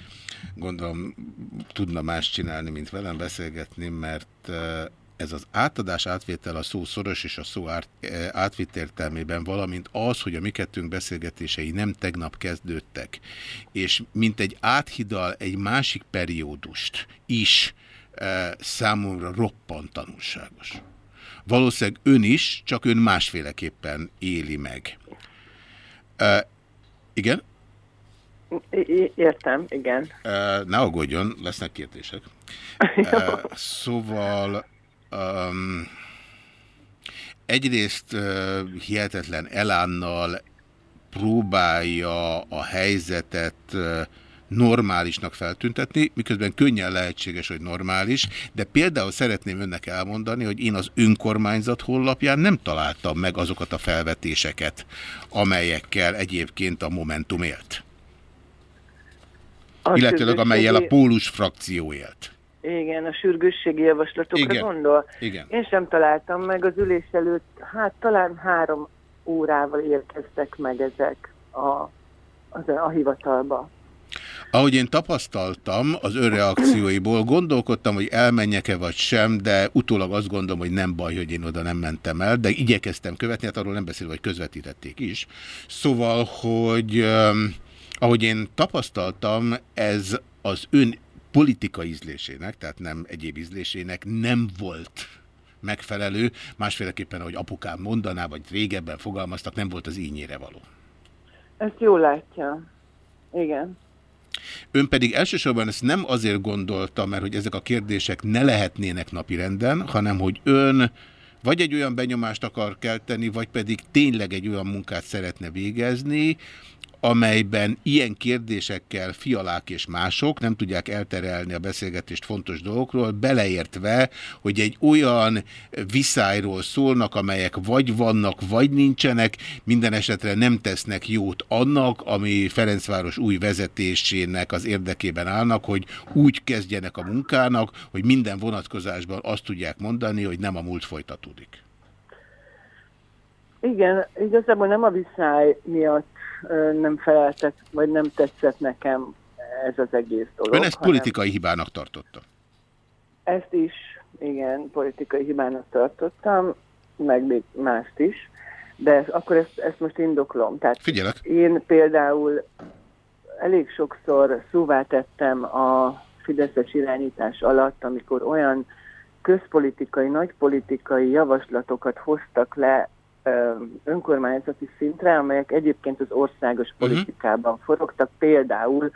gondolom tudna más csinálni, mint velem beszélgetni, mert ez az átadás átvétel a szó szoros és a szó át, eh, átvitt értelmében, valamint az, hogy a mi kettőnk beszélgetései nem tegnap kezdődtek, és mint egy áthidal egy másik periódust is e, számomra roppant tanulságos. Valószínűleg ön is, csak ön másféleképpen éli meg. E, igen? Értem, igen. E, ne aggódjon, lesznek kérdések. Szóval Um, egyrészt uh, hihetetlen elánnal próbálja a helyzetet uh, normálisnak feltüntetni, miközben könnyen lehetséges, hogy normális, de például szeretném önnek elmondani, hogy én az önkormányzat honlapján nem találtam meg azokat a felvetéseket, amelyekkel egyébként a Momentum élt. A illetőleg amelyel a Pólus frakció élt. Igen, a sürgősségi javaslatokra Igen. gondol. Igen. Én sem találtam meg az ülés előtt, hát talán három órával érkeztek meg ezek a, az, a hivatalba. Ahogy én tapasztaltam az ön reakcióiból, gondolkodtam, hogy elmenjek-e vagy sem, de utólag azt gondolom, hogy nem baj, hogy én oda nem mentem el, de igyekeztem követni, hát arról nem beszélve, hogy közvetítették is. Szóval, hogy um, ahogy én tapasztaltam, ez az ön politikai ízlésének, tehát nem egyéb ízlésének nem volt megfelelő, másféleképpen, ahogy apukám mondaná, vagy régebben fogalmaztak, nem volt az ínyére való. Ezt jól látja. Igen. Ön pedig elsősorban ezt nem azért gondolta, mert hogy ezek a kérdések ne lehetnének napirenden, hanem hogy ön vagy egy olyan benyomást akar kelteni, vagy pedig tényleg egy olyan munkát szeretne végezni, amelyben ilyen kérdésekkel fialák és mások nem tudják elterelni a beszélgetést fontos dolgokról, beleértve, hogy egy olyan viszályról szólnak, amelyek vagy vannak, vagy nincsenek, minden esetre nem tesznek jót annak, ami Ferencváros új vezetésének az érdekében állnak, hogy úgy kezdjenek a munkának, hogy minden vonatkozásban azt tudják mondani, hogy nem a múlt folytatódik. Igen, igazából nem a viszály miatt nem feleltek, vagy nem tetszett nekem ez az egész dolog. Ön ezt politikai hibának tartotta? Ezt is, igen, politikai hibának tartottam, meg még mást is, de ez, akkor ezt, ezt most indoklom. Tehát Figyelek. Én például elég sokszor szóvá tettem a Fideszes irányítás alatt, amikor olyan közpolitikai, nagypolitikai javaslatokat hoztak le önkormányzati szintre, amelyek egyébként az országos politikában uh-huh. forogtak, például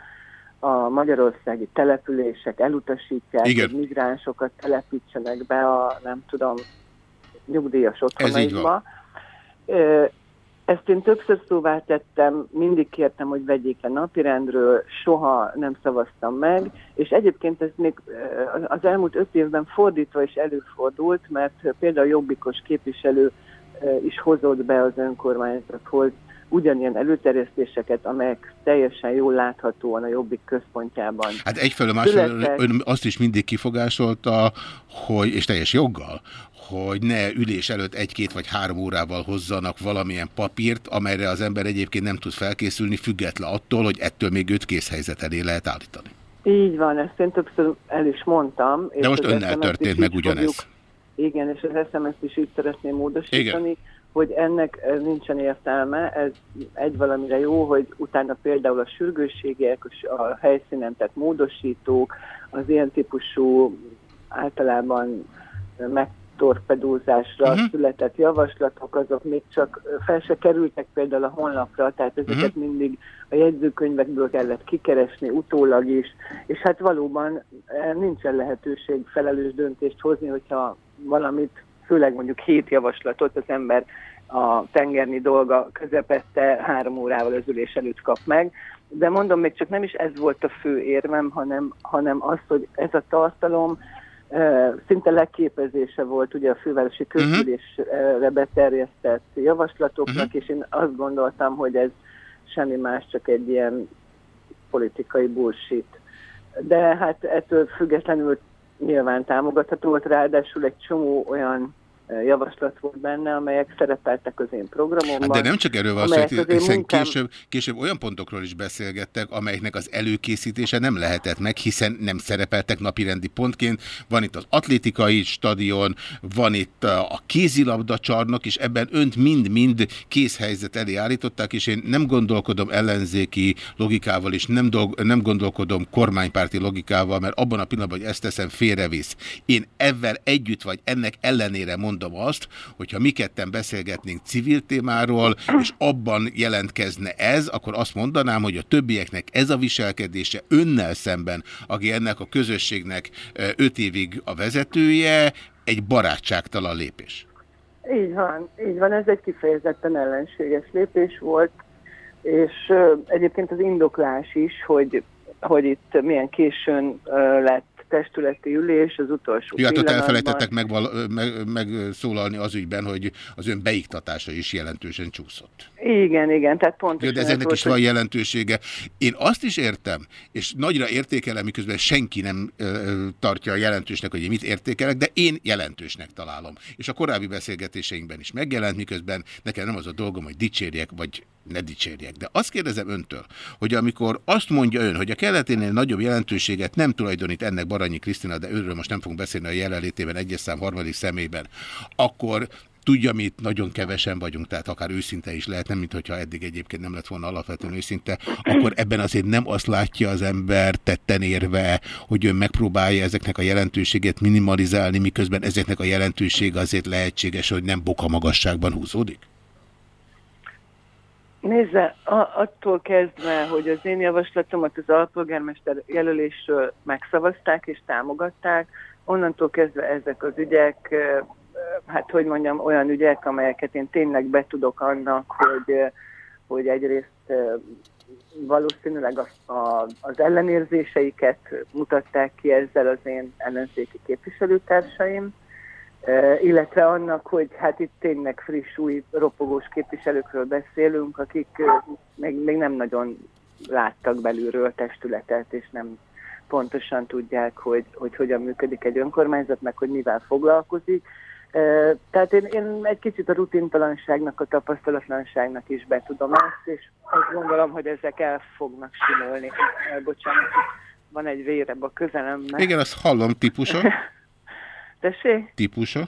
a magyarországi települések elutasítják, Igen. hogy migránsokat telepítsenek be a, nem tudom, nyugdíjas otthonaikba. Ezt én többször szóvá tettem, mindig kértem, hogy vegyék le napirendről, soha nem szavaztam meg, és egyébként ez még az elmúlt öt évben fordítva is előfordult, mert például jobbikos képviselő is hozott be az önkormányzathoz ugyanilyen előterjesztéseket, amelyek teljesen jól láthatóan a Jobbik központjában. Hát egyfelől másfelől ön azt is mindig kifogásolta, hogy, és teljes joggal, hogy ne ülés előtt egy-két vagy három órával hozzanak valamilyen papírt, amelyre az ember egyébként nem tud felkészülni, független attól, hogy ettől még őt készhelyzet elé lehet állítani. Így van, ezt én többször el is mondtam. De most önnel történt meg ugyanez. Fogjuk, igen, és az SMS-t is így szeretném módosítani, Igen. hogy ennek nincsen értelme, ez egy valamire jó, hogy utána például a sürgősségek, a helyszínen, tehát módosítók, az ilyen típusú általában megtorpedózásra uh-huh. született javaslatok, azok még csak fel se kerültek például a honlapra, tehát ezeket uh-huh. mindig a jegyzőkönyvekből kellett kikeresni utólag is, és hát valóban nincsen lehetőség felelős döntést hozni, hogyha valamit, főleg mondjuk hét javaslatot az ember a tengerni dolga közepette három órával az ülés előtt kap meg. De mondom, még csak nem is ez volt a fő érvem, hanem, hanem az, hogy ez a tartalom uh, szinte leképezése volt ugye a fővárosi közülésre beterjesztett javaslatoknak, uh-huh. és én azt gondoltam, hogy ez semmi más, csak egy ilyen politikai bullshit. De hát ettől függetlenül nyilván támogatható volt, ráadásul egy csomó olyan javaslat volt benne, amelyek szerepeltek az én programomban. Hát de nem csak erről van szó, hiszen munkám... később, később olyan pontokról is beszélgettek, amelyeknek az előkészítése nem lehetett meg, hiszen nem szerepeltek napirendi pontként. Van itt az atlétikai stadion, van itt a kézilabda csarnok, és ebben önt mind-mind készhelyzet elé állították, és én nem gondolkodom ellenzéki logikával, és nem, dolg, nem gondolkodom kormánypárti logikával, mert abban a pillanatban, hogy ezt teszem, félrevisz. Én ezzel együtt vagy ennek ellenére mondom, mondom azt, hogyha mi ketten beszélgetnénk civil témáról, és abban jelentkezne ez, akkor azt mondanám, hogy a többieknek ez a viselkedése önnel szemben, aki ennek a közösségnek öt évig a vezetője, egy barátságtalan lépés. Így van, így van, ez egy kifejezetten ellenséges lépés volt, és egyébként az indoklás is, hogy, hogy itt milyen későn lett testületi ülés az utolsó ja, pillanatban. elfelejtettek megval, meg, megszólalni az ügyben, hogy az ön beiktatása is jelentősen csúszott. Igen, igen, tehát pontosan. de ez ennek is van jelentősége. Én azt is értem, és nagyra értékelem, miközben senki nem ö, tartja jelentősnek, hogy én mit értékelek, de én jelentősnek találom. És a korábbi beszélgetéseinkben is megjelent, miközben nekem nem az a dolgom, hogy dicsérjek, vagy ne dicsérjek. De azt kérdezem öntől, hogy amikor azt mondja ön, hogy a keleténél nagyobb jelentőséget nem tulajdonít ennek Baranyi Krisztina, de őről most nem fogunk beszélni a jelenlétében egyes szám harmadik szemében, akkor tudja, mi itt nagyon kevesen vagyunk, tehát akár őszinte is lehet, nem mint hogyha eddig egyébként nem lett volna alapvetően őszinte, akkor ebben azért nem azt látja az ember tetten érve, hogy ön megpróbálja ezeknek a jelentőséget minimalizálni, miközben ezeknek a jelentősége azért lehetséges, hogy nem boka magasságban húzódik? Nézze, attól kezdve, hogy az én javaslatomat az alpolgármester jelölésről megszavazták és támogatták, onnantól kezdve ezek az ügyek hát hogy mondjam, olyan ügyek, amelyeket én tényleg betudok annak, hogy, hogy egyrészt valószínűleg a, a, az ellenérzéseiket mutatták ki ezzel az én ellenzéki képviselőtársaim, illetve annak, hogy hát itt tényleg friss, új, ropogós képviselőkről beszélünk, akik még, még nem nagyon láttak belülről testületet, és nem pontosan tudják, hogy, hogy hogyan működik egy önkormányzat, meg hogy mivel foglalkozik. Tehát én, én egy kicsit a rutintalanságnak, a tapasztalatlanságnak is betudom ezt, és azt gondolom, hogy ezek el fognak simulni. Bocsánat, van egy vérebb a közelemben. Igen, azt hallom típusa. Tessék? Típusa.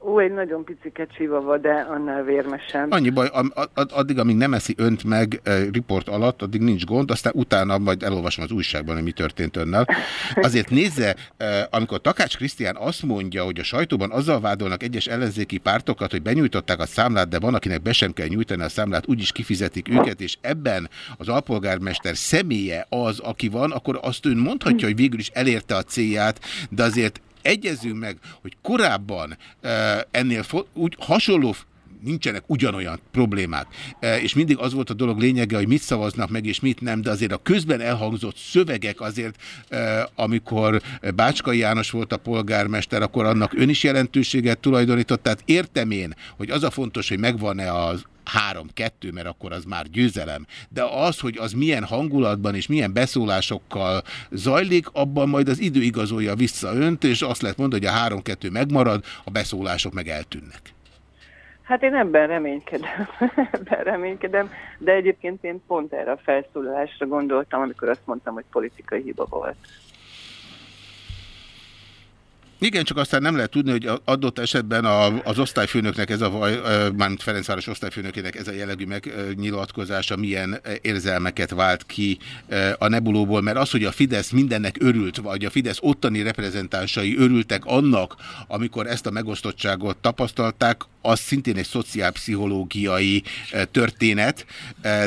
Ó, egy nagyon picike csivava, de annál vérmesen. Annyi baj, addig, amíg nem eszi önt meg eh, riport alatt, addig nincs gond, aztán utána majd elolvasom az újságban, hogy mi történt önnel. Azért nézze, eh, amikor Takács Krisztián azt mondja, hogy a sajtóban azzal vádolnak egyes ellenzéki pártokat, hogy benyújtották a számlát, de van, akinek be sem kell nyújtani a számlát, úgyis kifizetik őket, és ebben az alpolgármester személye az, aki van, akkor azt ön mondhatja, hogy végül is elérte a célját, de azért egyezünk meg, hogy korábban ennél úgy hasonló nincsenek ugyanolyan problémák. És mindig az volt a dolog lényege, hogy mit szavaznak meg, és mit nem, de azért a közben elhangzott szövegek azért, amikor Bácskai János volt a polgármester, akkor annak ön is jelentőséget tulajdonított, tehát értem én, hogy az a fontos, hogy megvan-e az három-kettő, mert akkor az már győzelem. De az, hogy az milyen hangulatban és milyen beszólásokkal zajlik, abban majd az idő igazolja vissza önt, és azt lehet mondani, hogy a három-kettő megmarad, a beszólások meg eltűnnek. Hát én ebben reménykedem, ebben reménykedem, de egyébként én pont erre a felszólalásra gondoltam, amikor azt mondtam, hogy politikai hiba volt. Igen, csak aztán nem lehet tudni, hogy adott esetben a, az osztályfőnöknek ez a vaj, mármint Ferencváros osztályfőnökének ez a jellegű megnyilatkozása milyen érzelmeket vált ki a nebulóból, mert az, hogy a Fidesz mindennek örült, vagy a Fidesz ottani reprezentánsai örültek annak, amikor ezt a megosztottságot tapasztalták, az szintén egy szociálpszichológiai történet,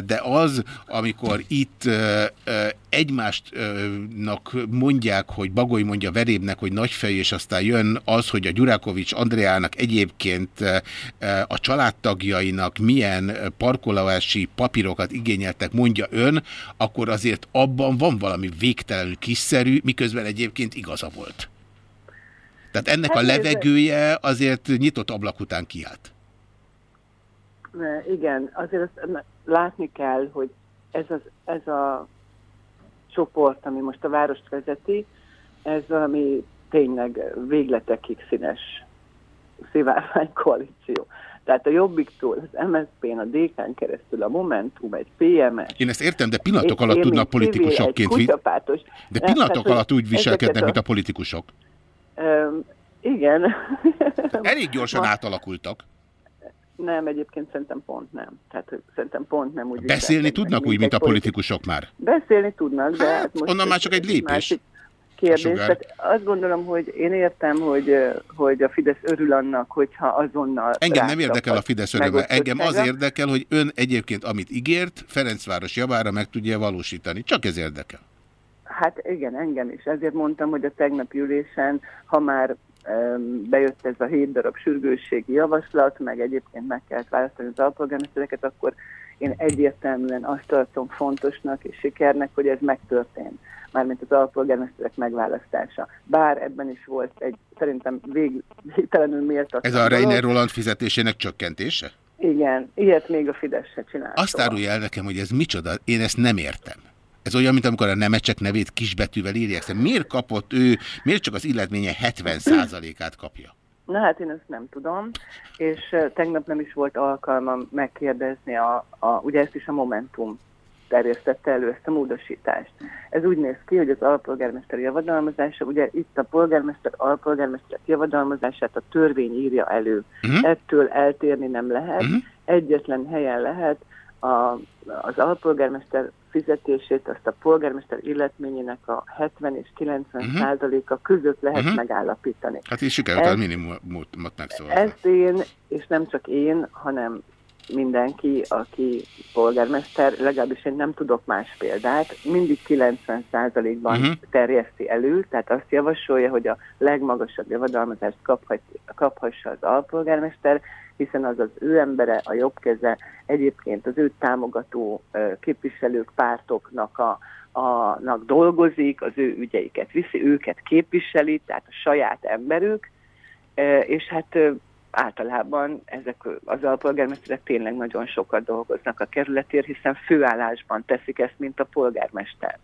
de az, amikor itt egymásnak mondják, hogy Bagoly mondja Verébnek, hogy nagyfej, és aztán jön az, hogy a Gyurákovics Andreának egyébként a családtagjainak milyen parkolási papírokat igényeltek, mondja ön, akkor azért abban van valami végtelenül kiszerű, miközben egyébként igaza volt. Tehát ennek hát a levegője azért nyitott ablak után kiállt. Igen, azért azt látni kell, hogy ez, az, ez a csoport, ami most a várost vezeti, ez valami tényleg végletekig színes szivárvány koalíció. Tehát a Jobbiktól, az MSZP-n, a DK-n keresztül a Momentum, egy PMS. Én ezt értem, de pillanatok alatt tudnak politikusokként... De pillanatok alatt úgy viselkednek, mint a politikusok. Igen. Elég gyorsan Ma... átalakultak. Nem, egyébként szerintem pont nem. Tehát szerintem pont nem úgy. Beszélni tudnak úgy, mint a politikusok már? Beszélni tudnak, de... Hát, hát most onnan már csak egy lépés. Másik kérdés. Tehát azt gondolom, hogy én értem, hogy, hogy a Fidesz örül annak, hogyha azonnal... Engem nem érdekel a Fidesz öröme. Engem az érdekel, hogy ön egyébként, amit ígért, Ferencváros javára meg tudja valósítani. Csak ez érdekel. Hát igen, engem is. Ezért mondtam, hogy a tegnapi ülésen, ha már bejött ez a hét darab sürgősségi javaslat, meg egyébként meg kellett választani az alpolgármestereket, akkor én egyértelműen azt tartom fontosnak és sikernek, hogy ez megtörtént, mármint az alpolgármesterek megválasztása. Bár ebben is volt egy szerintem végtelenül méltatlan Ez a Reiner Roland fizetésének csökkentése? Igen, ilyet még a Fidesz se csinál. Azt árulja el nekem, hogy ez micsoda, én ezt nem értem. Ez olyan, mint amikor a nemecsek nevét kisbetűvel írják. Szóval miért kapott ő, miért csak az illetménye 70%-át kapja? Na hát én ezt nem tudom, és uh, tegnap nem is volt alkalmam megkérdezni, a, a, ugye ezt is a Momentum terjesztette elő ezt a módosítást. Ez úgy néz ki, hogy az alpolgármester javadalmazása, ugye itt a polgármester alpolgármester javadalmazását a törvény írja elő. Uh-huh. Ettől eltérni nem lehet. Uh-huh. Egyetlen helyen lehet a, az alpolgármester fizetését, azt a polgármester illetményének a 70 és 90 uh -huh. százaléka között lehet uh -huh. megállapítani. Hát és sikerült a minimumot megszavazni. Ezt én, és nem csak én, hanem mindenki, aki polgármester, legalábbis én nem tudok más példát, mindig 90%-ban uh -huh. terjeszti elő, tehát azt javasolja, hogy a legmagasabb javadalmazást kaphassa az alpolgármester, hiszen az az ő embere, a jobb keze, egyébként az ő támogató képviselők, pártoknak a, a, dolgozik, az ő ügyeiket viszi, őket képviseli, tehát a saját emberük, és hát általában ezek az alpolgármesterek tényleg nagyon sokat dolgoznak a kerületért, hiszen főállásban teszik ezt, mint a polgármester.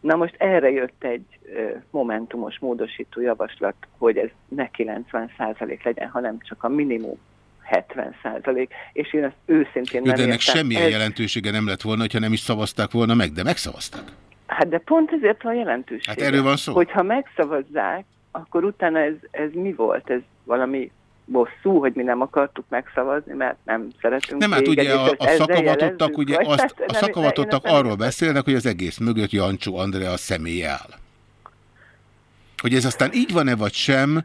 Na most erre jött egy momentumos módosító javaslat, hogy ez ne 90% legyen, hanem csak a minimum 70 százalék, és én ezt őszintén nem De ennek értem. semmilyen ez... jelentősége nem lett volna, ha nem is szavazták volna meg, de megszavazták. Hát de pont ezért van jelentőség. Hát erről van szó. Hogyha megszavazzák, akkor utána ez, ez mi volt? Ez valami bosszú, hogy mi nem akartuk megszavazni, mert nem szeretünk Nem, hát ugye a, a szakavatottak, ugye azt, hát, a szakavatottak arról beszélnek, hogy az egész mögött Jancsó Andrea személye áll. Hogy ez aztán így van-e vagy sem,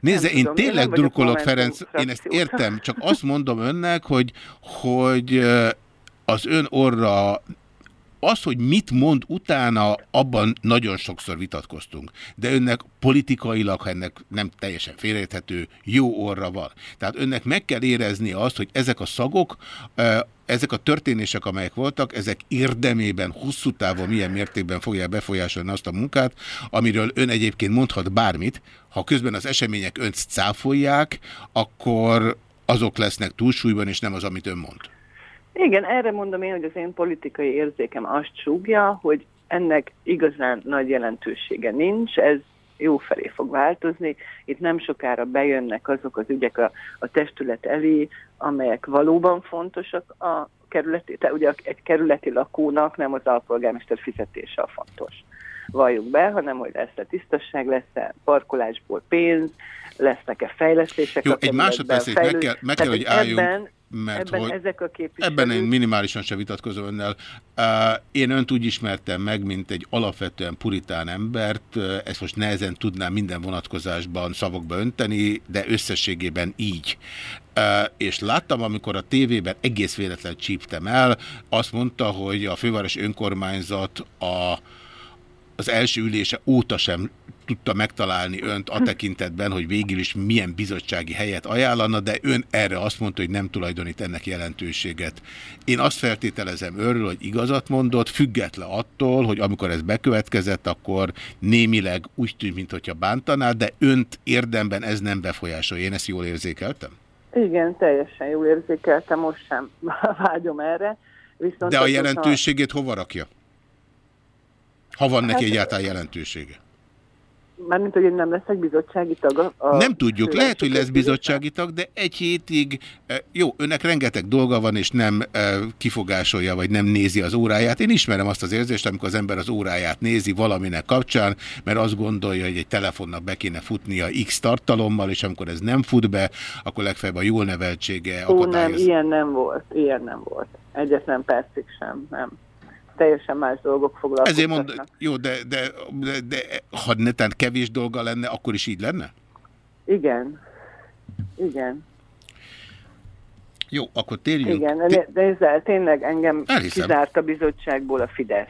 Nézze, én tényleg én drukkolok, Ferenc, én ezt értem, csak azt mondom önnek, hogy, hogy az ön orra az, hogy mit mond utána, abban nagyon sokszor vitatkoztunk. De önnek politikailag, ha ennek nem teljesen félreérthető, jó orra van. Tehát önnek meg kell érezni azt, hogy ezek a szagok, ezek a történések, amelyek voltak, ezek érdemében, hosszú távon milyen mértékben fogják befolyásolni azt a munkát, amiről ön egyébként mondhat bármit. Ha közben az események önt cáfolják, akkor azok lesznek túlsúlyban, és nem az, amit ön mond. Igen, erre mondom én, hogy az én politikai érzékem azt súgja, hogy ennek igazán nagy jelentősége nincs, ez jó felé fog változni. Itt nem sokára bejönnek azok az ügyek a, a testület elé, amelyek valóban fontosak a kerületi, tehát ugye egy kerületi lakónak nem az alpolgármester fizetése a fontos. Valljuk be, hanem hogy lesz-e tisztasság, lesz-e parkolásból pénz, lesznek-e fejlesztések. Jó, egy másodpercig meg kell, meg kell hogy álljunk. Ebben, mert ebben hogy ezek a képviselők... Ebben én minimálisan sem vitatkozom önnel. Én önt úgy ismertem meg, mint egy alapvetően puritán embert, ezt most nehezen tudnám minden vonatkozásban szavakba önteni, de összességében így. És láttam, amikor a tévében egész véletlen csíptem el, azt mondta, hogy a főváros önkormányzat a az első ülése óta sem tudta megtalálni önt a tekintetben, hogy végül is milyen bizottsági helyet ajánlana, de ön erre azt mondta, hogy nem tulajdonít ennek jelentőséget. Én azt feltételezem őről, hogy igazat mondott, független attól, hogy amikor ez bekövetkezett, akkor némileg úgy tűnt, mintha bántaná, de önt érdemben ez nem befolyásolja. Én ezt jól érzékeltem? Igen, teljesen jól érzékeltem, most sem vágyom erre. Viszont de a jelentőségét hova rakja? Ha van neki hát, egyáltalán jelentősége. Mármint, hogy én nem leszek bizottsági tag. A, nem tudjuk, lehet, hogy lesz bizottsági tag, de egy hétig, e, jó, önnek rengeteg dolga van, és nem e, kifogásolja, vagy nem nézi az óráját. Én ismerem azt az érzést, amikor az ember az óráját nézi valaminek kapcsán, mert azt gondolja, hogy egy telefonnak be kéne futnia X tartalommal, és amikor ez nem fut be, akkor legfeljebb a jól neveltsége akadályoz. Ó, nem, ilyen nem volt, ilyen nem volt. Egyetlen percig sem, nem teljesen más dolgok foglalkoztatnak. Ezért mond, jó, de, de, de, de ha netán kevés dolga lenne, akkor is így lenne? Igen. Igen. Jó, akkor térjünk. Igen, de, de ezzel tényleg engem Elhiszem. kizárt a bizottságból a Fidesz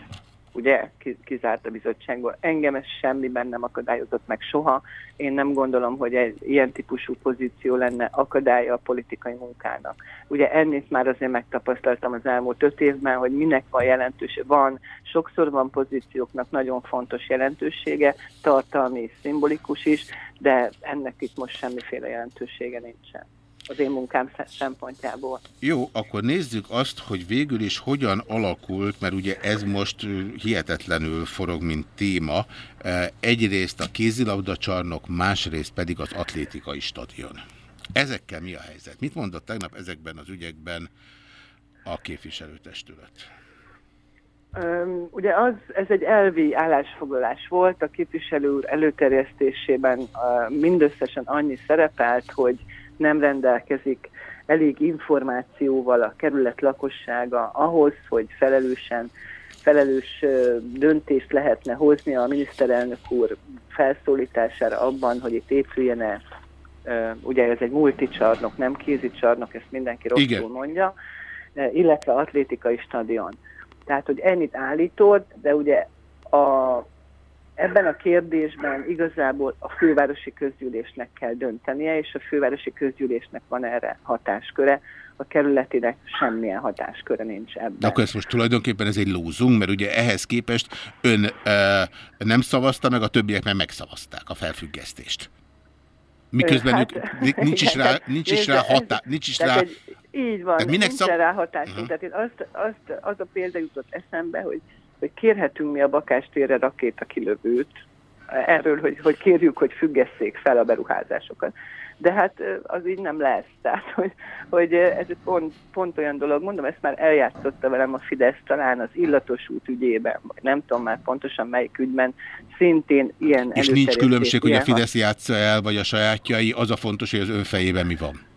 ugye kizárt a bizottságból. Engem ez semmiben nem akadályozott meg soha. Én nem gondolom, hogy egy ilyen típusú pozíció lenne akadálya a politikai munkának. Ugye ennél már azért megtapasztaltam az elmúlt öt évben, hogy minek van jelentős. Van, sokszor van pozícióknak nagyon fontos jelentősége, tartalmi és szimbolikus is, de ennek itt most semmiféle jelentősége nincsen. Az én munkám szempontjából. Jó, akkor nézzük azt, hogy végül is hogyan alakult, mert ugye ez most hihetetlenül forog, mint téma. Egyrészt a kézilabdacsarnok, másrészt pedig az atlétikai stadion. Ezekkel mi a helyzet? Mit mondott tegnap ezekben az ügyekben a képviselőtestület? Ugye az, ez egy elvi állásfoglalás volt, a képviselő úr előterjesztésében mindösszesen annyi szerepelt, hogy nem rendelkezik elég információval a kerület lakossága ahhoz, hogy felelősen, felelős döntést lehetne hozni a miniszterelnök úr felszólítására abban, hogy itt épüljen-e, uh, ugye ez egy multicsarnok, nem kézicsarnok, ezt mindenki rosszul Igen. mondja, illetve atlétikai stadion. Tehát, hogy ennyit állított, de ugye a, ebben a kérdésben igazából a fővárosi közgyűlésnek kell döntenie, és a fővárosi közgyűlésnek van erre hatásköre, a kerületinek semmilyen hatásköre nincs ebben. De akkor ez most tulajdonképpen ez egy lózunk, mert ugye ehhez képest ön e, nem szavazta meg, a többiek meg megszavazták a felfüggesztést. Miközben hát, ők, nincs is rá, nincs is rá hatá, nincs is rá... Egy, így van, nincs szav... rá hatásunk. Uh -huh. Tehát én azt, azt, az a példa jutott eszembe, hogy, hogy kérhetünk mi a bakástérre rakétakilövőt, erről, hogy, hogy kérjük, hogy függesszék fel a beruházásokat. De hát az így nem lesz. Tehát, hogy, hogy ez pont, pont olyan dolog, mondom, ezt már eljátszotta velem a Fidesz talán az illatos út ügyében, vagy nem tudom már pontosan melyik ügyben, szintén ilyen És nincs különbség, hogy a Fidesz játsza el, vagy a sajátjai, az a fontos, hogy az ön fejében mi van.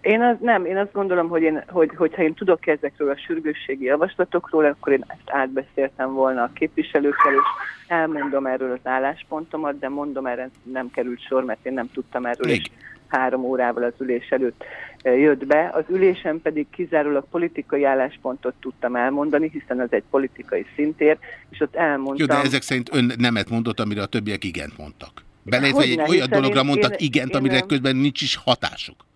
Én az, nem, én azt gondolom, hogy, én, hogy hogyha én tudok ezekről a sürgősségi javaslatokról, akkor én ezt átbeszéltem volna a képviselőkkel, és elmondom erről az álláspontomat, de mondom, erre nem került sor, mert én nem tudtam erről, Még. és három órával az ülés előtt eh, jött be. Az ülésen pedig kizárólag politikai álláspontot tudtam elmondani, hiszen az egy politikai szintér, és ott elmondtam... Jó, de ezek szerint ön nemet mondott, amire a többiek igent mondtak. Beleértve egy olyan dologra mondtak én, igent, amire én, közben nincs is hatásuk.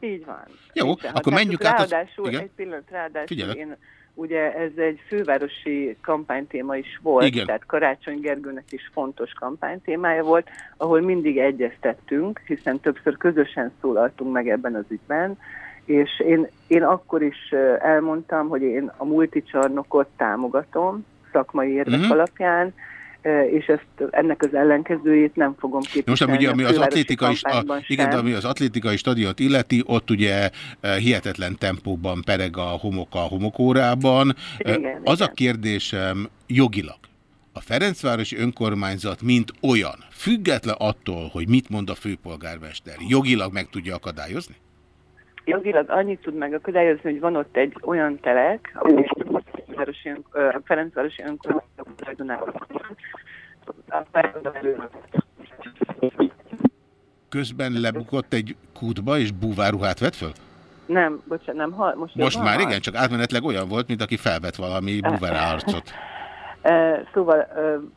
Így van. Jó, Nincsen akkor menjünk át. Az... Ráadásul, Igen? egy pillanat, ráadásul Figyelek. én ugye ez egy fővárosi kampánytéma is volt, Igen. tehát Karácsony Gergőnek is fontos kampánytémája volt, ahol mindig egyeztettünk, hiszen többször közösen szólaltunk meg ebben az ügyben, és én, én akkor is elmondtam, hogy én a multicsarnokot támogatom szakmai érvek uh mhm. -huh. alapján, és ezt, ennek az ellenkezőjét nem fogom képviselni. Most ugye, ami az atlétikai, a, igen, ami az atlétikai stadiont illeti, ott ugye hihetetlen tempóban pereg a homok a homokórában. Igen, az igen. a kérdésem jogilag, a Ferencvárosi önkormányzat mint olyan, független attól, hogy mit mond a főpolgármester, jogilag meg tudja akadályozni? Jogilag annyit tud megakadályozni, hogy van ott egy olyan telek, ami Ferencvárosi önkormányzat tulajdonában Közben lebukott egy kútba, és búváruhát vett föl? Nem, bocsánat, nem hal. Most, most már igen, csak átmenetleg olyan volt, mint aki felvett valami búvárárcot. Szóval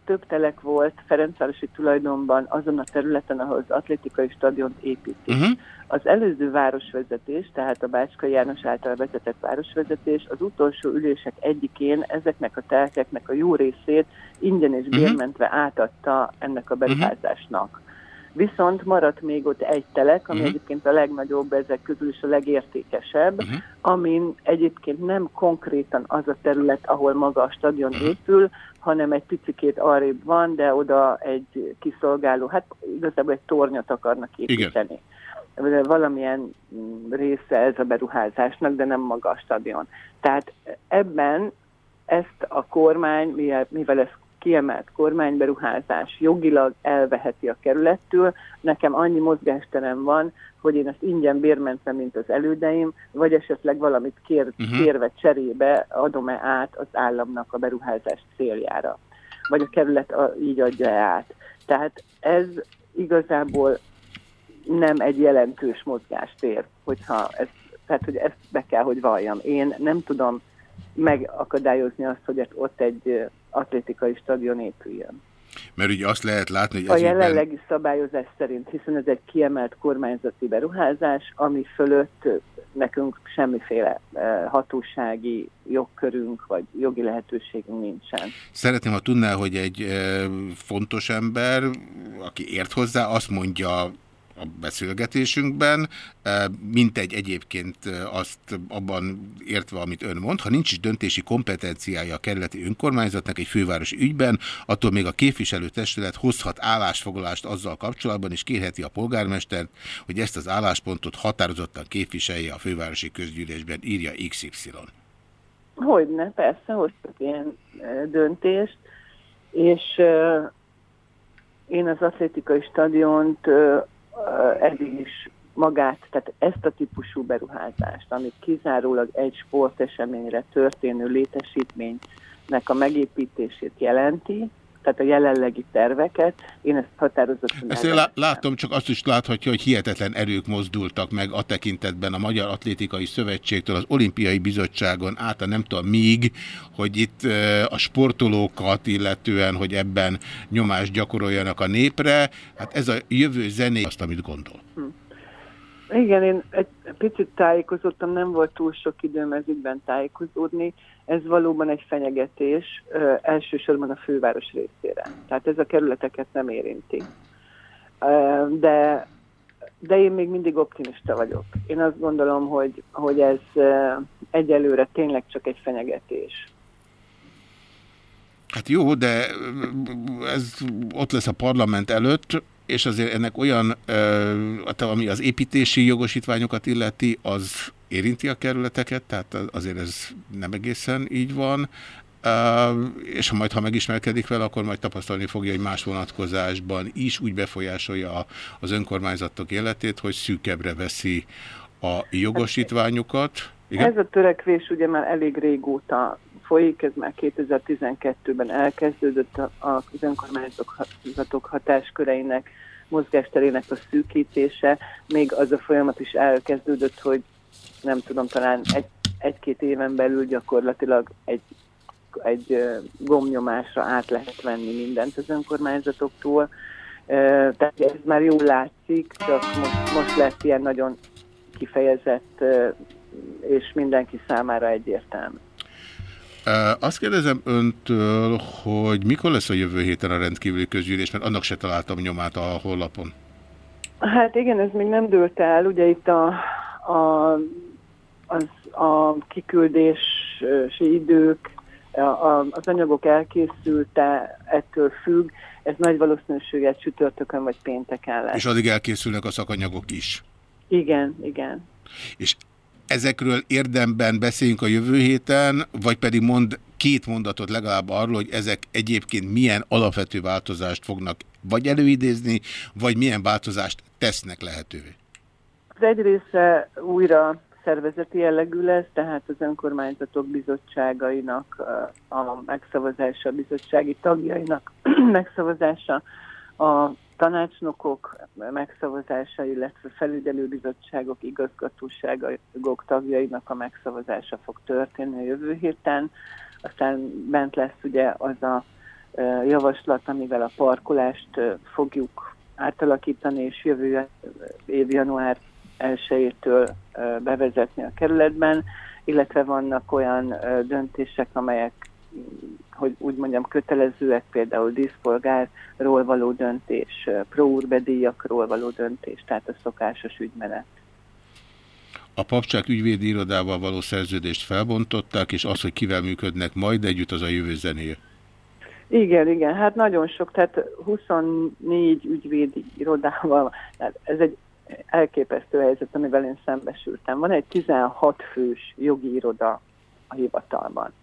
több telek volt Ferencvárosi tulajdonban azon a területen, ahol az atlétikai stadiont építik. Uh mhm. -huh. Az előző városvezetés, tehát a Bácska János által vezetett városvezetés az utolsó ülések egyikén ezeknek a telkeknek a jó részét ingyen és mhm. bérmentve átadta ennek a beruházásnak. Uh -huh. Viszont maradt még ott egy telek, ami uh -huh. egyébként a legnagyobb ezek közül is a legértékesebb, uh -huh. amin egyébként nem konkrétan az a terület, ahol maga a stadion uh -huh. épül, hanem egy picikét arrébb van, de oda egy kiszolgáló, hát igazából egy tornyot akarnak építeni. Igen. Valamilyen része ez a beruházásnak, de nem maga a stadion. Tehát ebben ezt a kormány, mivel ez kiemelt kormányberuházás jogilag elveheti a kerülettől. Nekem annyi mozgásterem van, hogy én ezt ingyen bérmentem, mint az elődeim, vagy esetleg valamit kér, uh-huh. kérve cserébe adom-e át az államnak a beruházás céljára. Vagy a kerület a, így adja -e át. Tehát ez igazából nem egy jelentős mozgástér, hogyha ez, tehát hogy ezt be kell, hogy valljam. Én nem tudom megakadályozni azt, hogy ott egy atlétikai stadion épüljön. Mert ugye azt lehet látni, hogy A jelenlegi ügyben... szabályozás szerint, hiszen ez egy kiemelt kormányzati beruházás, ami fölött nekünk semmiféle hatósági jogkörünk vagy jogi lehetőségünk nincsen. Szeretném, ha tudná, hogy egy fontos ember, aki ért hozzá, azt mondja a beszélgetésünkben, mint egy egyébként azt abban értve, amit ön mond, ha nincs is döntési kompetenciája a kerületi önkormányzatnak egy fővárosi ügyben, attól még a képviselőtestület hozhat állásfoglalást azzal kapcsolatban, és kérheti a polgármestert, hogy ezt az álláspontot határozottan képviselje a fővárosi közgyűlésben, írja XY. Hogyne, persze, hoztak ilyen döntést, és én az atlétikai stadiont eddig is magát, tehát ezt a típusú beruházást, amit kizárólag egy sporteseményre történő létesítménynek a megépítését jelenti, tehát a jelenlegi terveket, én ezt határozottan Ezt én látom, csak azt is láthatja, hogy hihetetlen erők mozdultak meg a tekintetben a Magyar Atlétikai Szövetségtől, az Olimpiai Bizottságon át a nem tudom míg, hogy itt a sportolókat illetően, hogy ebben nyomást gyakoroljanak a népre. Hát ez a jövő zené azt, amit gondol. Hm. Igen, én egy picit tájékozottam, nem volt túl sok időm ezügyben tájékozódni. Ez valóban egy fenyegetés, ö, elsősorban a főváros részére. Tehát ez a kerületeket nem érinti. Ö, de, de én még mindig optimista vagyok. Én azt gondolom, hogy, hogy ez ö, egyelőre tényleg csak egy fenyegetés. Hát jó, de ez ott lesz a parlament előtt, és azért ennek olyan, ami az építési jogosítványokat illeti, az érinti a kerületeket, tehát azért ez nem egészen így van, és ha majd, ha megismerkedik vele, akkor majd tapasztalni fogja, hogy más vonatkozásban is úgy befolyásolja az önkormányzatok életét, hogy szűkebbre veszi a jogosítványokat. Igen? Ez a törekvés ugye már elég régóta folyik, ez már 2012-ben elkezdődött az önkormányzatok hatásköreinek, mozgásterének a szűkítése, még az a folyamat is elkezdődött, hogy nem tudom, talán egy, egy-két éven belül gyakorlatilag egy, egy gomnyomásra át lehet venni mindent az önkormányzatoktól. Tehát ez már jól látszik, csak most, most lesz ilyen nagyon kifejezett és mindenki számára egyértelmű. Azt kérdezem öntől, hogy mikor lesz a jövő héten a rendkívüli közgyűlés, mert annak se találtam nyomát a honlapon. Hát igen, ez még nem dőlt el. Ugye itt a, a, az, a kiküldési idők, a, az anyagok elkészülte, ettől függ. Ez nagy valószínűséggel csütörtökön vagy pénteken lesz. És addig elkészülnek a szakanyagok is? Igen, igen. És ezekről érdemben beszéljünk a jövő héten, vagy pedig mond két mondatot legalább arról, hogy ezek egyébként milyen alapvető változást fognak vagy előidézni, vagy milyen változást tesznek lehetővé? Az egy újra szervezeti jellegű lesz, tehát az önkormányzatok bizottságainak a megszavazása, a bizottsági tagjainak megszavazása, a tanácsnokok megszavazása, illetve felügyelőbizottságok, igazgatóságok tagjainak a megszavazása fog történni a jövő héten. Aztán bent lesz ugye az a javaslat, amivel a parkolást fogjuk átalakítani, és jövő év január 1-től bevezetni a kerületben, illetve vannak olyan döntések, amelyek hogy úgy mondjam, kötelezőek, például díszpolgárról való döntés, próurbedíjakról való döntés, tehát a szokásos ügymenet. A papcsák ügyvédi irodával való szerződést felbontották, és az, hogy kivel működnek majd együtt, az a jövő zenéje. Igen, igen, hát nagyon sok, tehát 24 ügyvédi irodával, tehát ez egy elképesztő helyzet, amivel én szembesültem. Van egy 16 fős jogi iroda a hivatalban.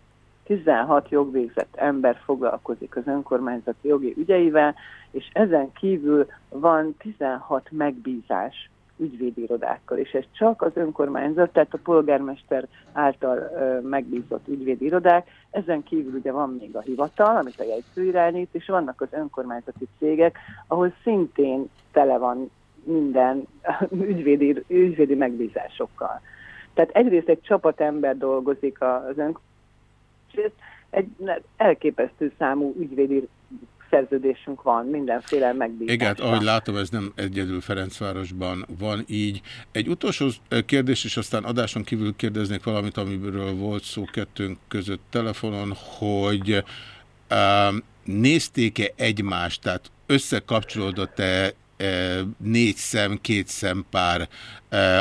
16 jogvégzett ember foglalkozik az önkormányzati jogi ügyeivel, és ezen kívül van 16 megbízás ügyvédirodákkal, és ez csak az önkormányzat, tehát a polgármester által ö, megbízott ügyvédirodák, ezen kívül ugye van még a hivatal, amit a jegyző irányít, és vannak az önkormányzati cégek, ahol szintén tele van minden ügyvédi, ügyvédi megbízásokkal. Tehát egyrészt egy csapat ember dolgozik az önkormányzat, egy elképesztő számú ügyvédi szerződésünk van, mindenféle megbízásra. Igen, ahogy látom, ez nem egyedül Ferencvárosban van így. Egy utolsó kérdés, és aztán adáson kívül kérdeznék valamit, amiről volt szó kettőnk között telefonon, hogy um, nézték-e egymást, tehát összekapcsolódott-e négy szem, két szempár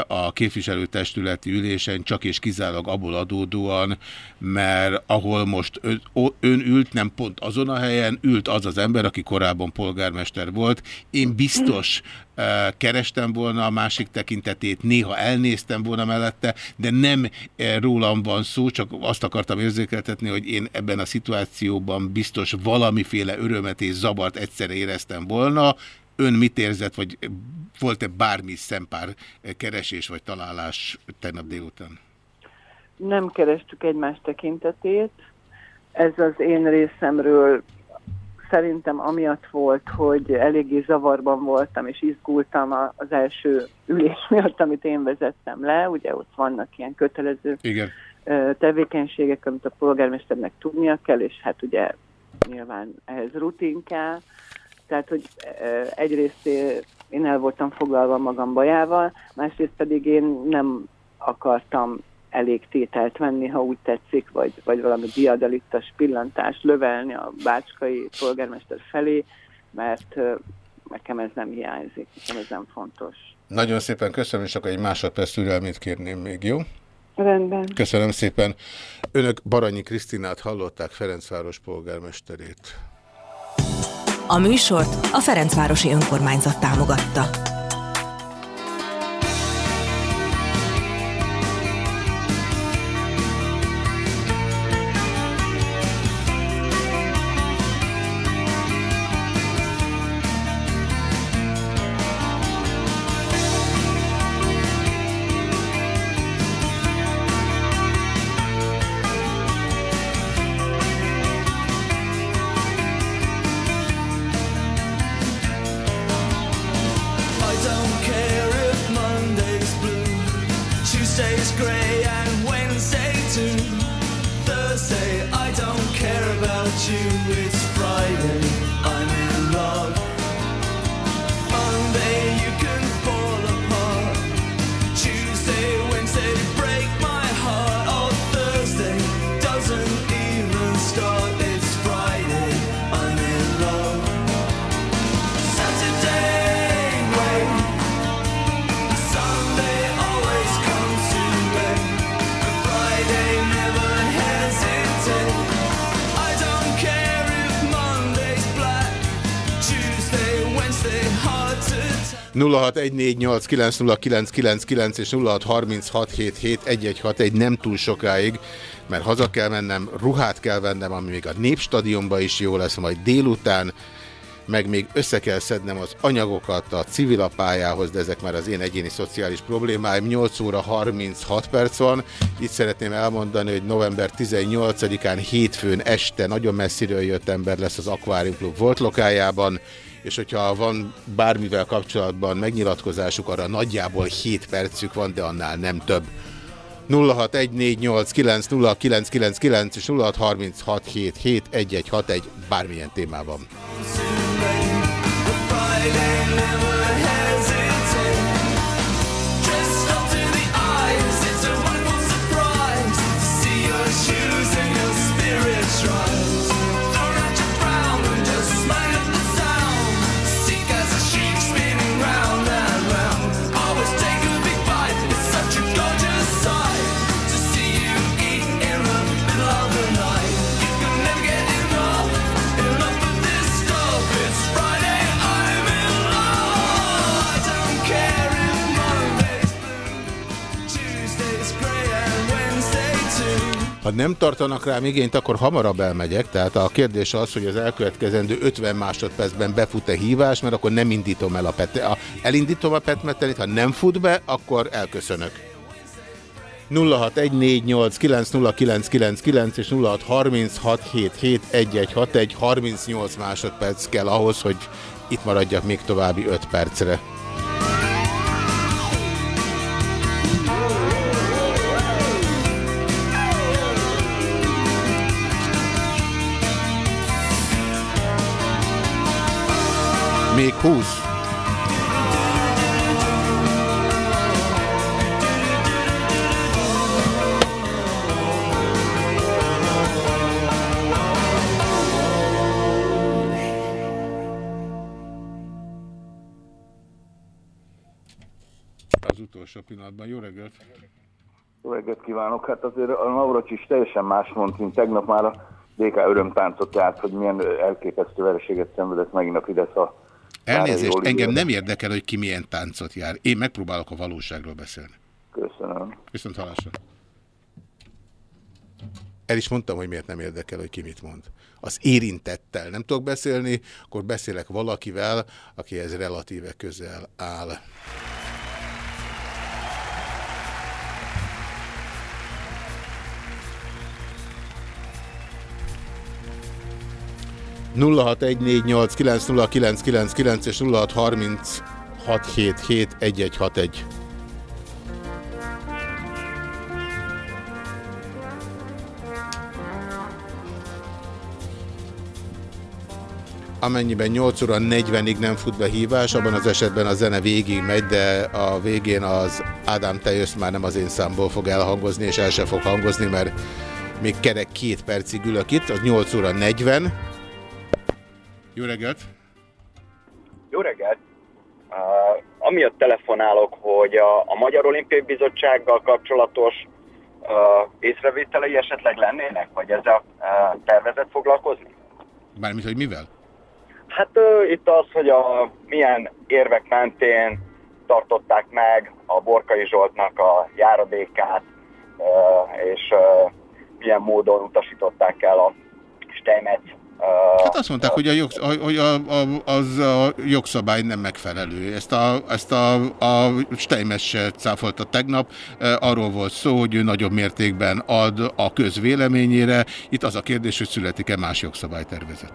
a képviselőtestületi ülésen csak és kizárólag abból adódóan, mert ahol most ön, ön ült, nem pont azon a helyen, ült az az ember, aki korábban polgármester volt. Én biztos kerestem volna a másik tekintetét, néha elnéztem volna mellette, de nem rólam van szó, csak azt akartam érzékeltetni, hogy én ebben a szituációban biztos valamiféle örömet és zabart egyszer éreztem volna. Ön mit érzett, vagy volt-e bármi szempár keresés vagy találás tegnap délután? Nem kerestük egymás tekintetét. Ez az én részemről szerintem amiatt volt, hogy eléggé zavarban voltam, és izgultam az első ülés miatt, amit én vezettem le. Ugye ott vannak ilyen kötelező Igen. tevékenységek, amit a polgármesternek tudnia kell, és hát ugye nyilván ehhez rutin kell. Tehát, hogy egyrészt én el voltam foglalva magam bajával, másrészt pedig én nem akartam elég tételt venni, ha úgy tetszik, vagy, vagy valami diadalittas pillantást lövelni a bácskai polgármester felé, mert nekem ez nem hiányzik, nekem ez nem fontos. Nagyon szépen köszönöm, és akkor egy másodperc türelmét kérném még, jó? Rendben. Köszönöm szépen. Önök Baranyi Krisztinát hallották, Ferencváros polgármesterét. A műsort a Ferencvárosi Önkormányzat támogatta. És 0636771161 nem túl sokáig, mert haza kell mennem, ruhát kell vennem, ami még a Népstadionban is jó lesz majd délután, meg még össze kell szednem az anyagokat a civilapályához, de ezek már az én egyéni szociális problémáim. 8 óra 36 perc van. Itt szeretném elmondani, hogy november 18-án hétfőn este nagyon messziről jött ember lesz az Aquarium Club volt lokájában és hogyha van bármivel kapcsolatban megnyilatkozásuk, arra nagyjából 7 percük van, de annál nem több. 0614890999 és 0636771161 bármilyen témában. Ha nem tartanak rám igényt, akkor hamarabb elmegyek. Tehát a kérdés az, hogy az elkövetkezendő 50 másodpercben befut-e hívás, mert akkor nem indítom el a pet. A, elindítom a petmetenit, ha nem fut be, akkor elköszönök. 0614890999 és 0636771161 38 másodperc kell ahhoz, hogy itt maradjak még további 5 percre. Még 20. az utolsó pillanatban. Jó reggelt! Jó reggelt kívánok! Hát azért a Navracs is teljesen más mond, mint tegnap már a DK örömtáncot járt, hogy milyen elképesztő vereséget szenvedett megint a Fidesz a Elnézést, engem nem érdekel, hogy ki milyen táncot jár. Én megpróbálok a valóságról beszélni. Köszönöm. Viszont hallásra. El is mondtam, hogy miért nem érdekel, hogy ki mit mond. Az érintettel nem tudok beszélni, akkor beszélek valakivel, akihez relatíve közel áll. 0614890999 és 0636771161. Amennyiben 8 óra 40-ig nem fut be hívás, abban az esetben a zene végig megy, de a végén az Ádám Tejösz már nem az én számból fog elhangozni, és el se fog hangozni, mert még kerek két percig ülök itt, az 8 óra 40, jó reggelt! Jó reggelt! Uh, amiatt telefonálok, hogy a, a Magyar Olimpiai Bizottsággal kapcsolatos uh, észrevételei esetleg lennének, vagy ez a uh, tervezet foglalkozni? Bármit, hogy mivel? Hát uh, itt az, hogy a milyen érvek mentén tartották meg a Borkai Zsoltnak a járadékát, uh, és uh, milyen módon utasították el a Steinmetz Hát azt mondták, hogy a, jogsz, hogy a, a, az a jogszabály nem megfelelő. Ezt a, ezt a, a Steinmes se cáfolta tegnap. Arról volt szó, hogy ő nagyobb mértékben ad a közvéleményére. Itt az a kérdés, hogy születik-e más jogszabálytervezet.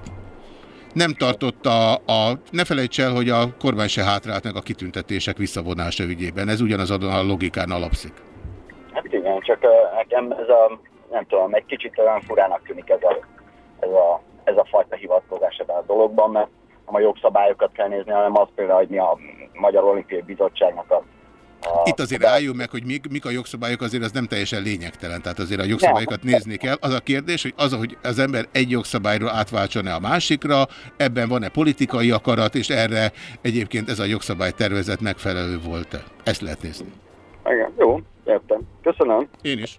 Nem tartotta a... Ne felejts el, hogy a kormány se hátrált meg a kitüntetések visszavonása ügyében. Ez ugyanaz a logikán alapszik. Hát igen, csak nekem ez a, nem tudom, egy kicsit olyan furának tűnik ez a, ez a ez a fajta hivatkozás ebben a dologban, mert nem a jogszabályokat kell nézni, hanem az például, hogy mi a Magyar Olimpiai Bizottságnak a a Itt azért álljunk meg, hogy mik, mik a jogszabályok, azért az nem teljesen lényegtelen. Tehát azért a jogszabályokat nézni kell. Az a kérdés, hogy az, hogy az ember egy jogszabályról átváltson-e a másikra, ebben van-e politikai akarat, és erre egyébként ez a jogszabálytervezet megfelelő volt-e? Ezt lehet nézni. Igen, jó, értem. Köszönöm. Én is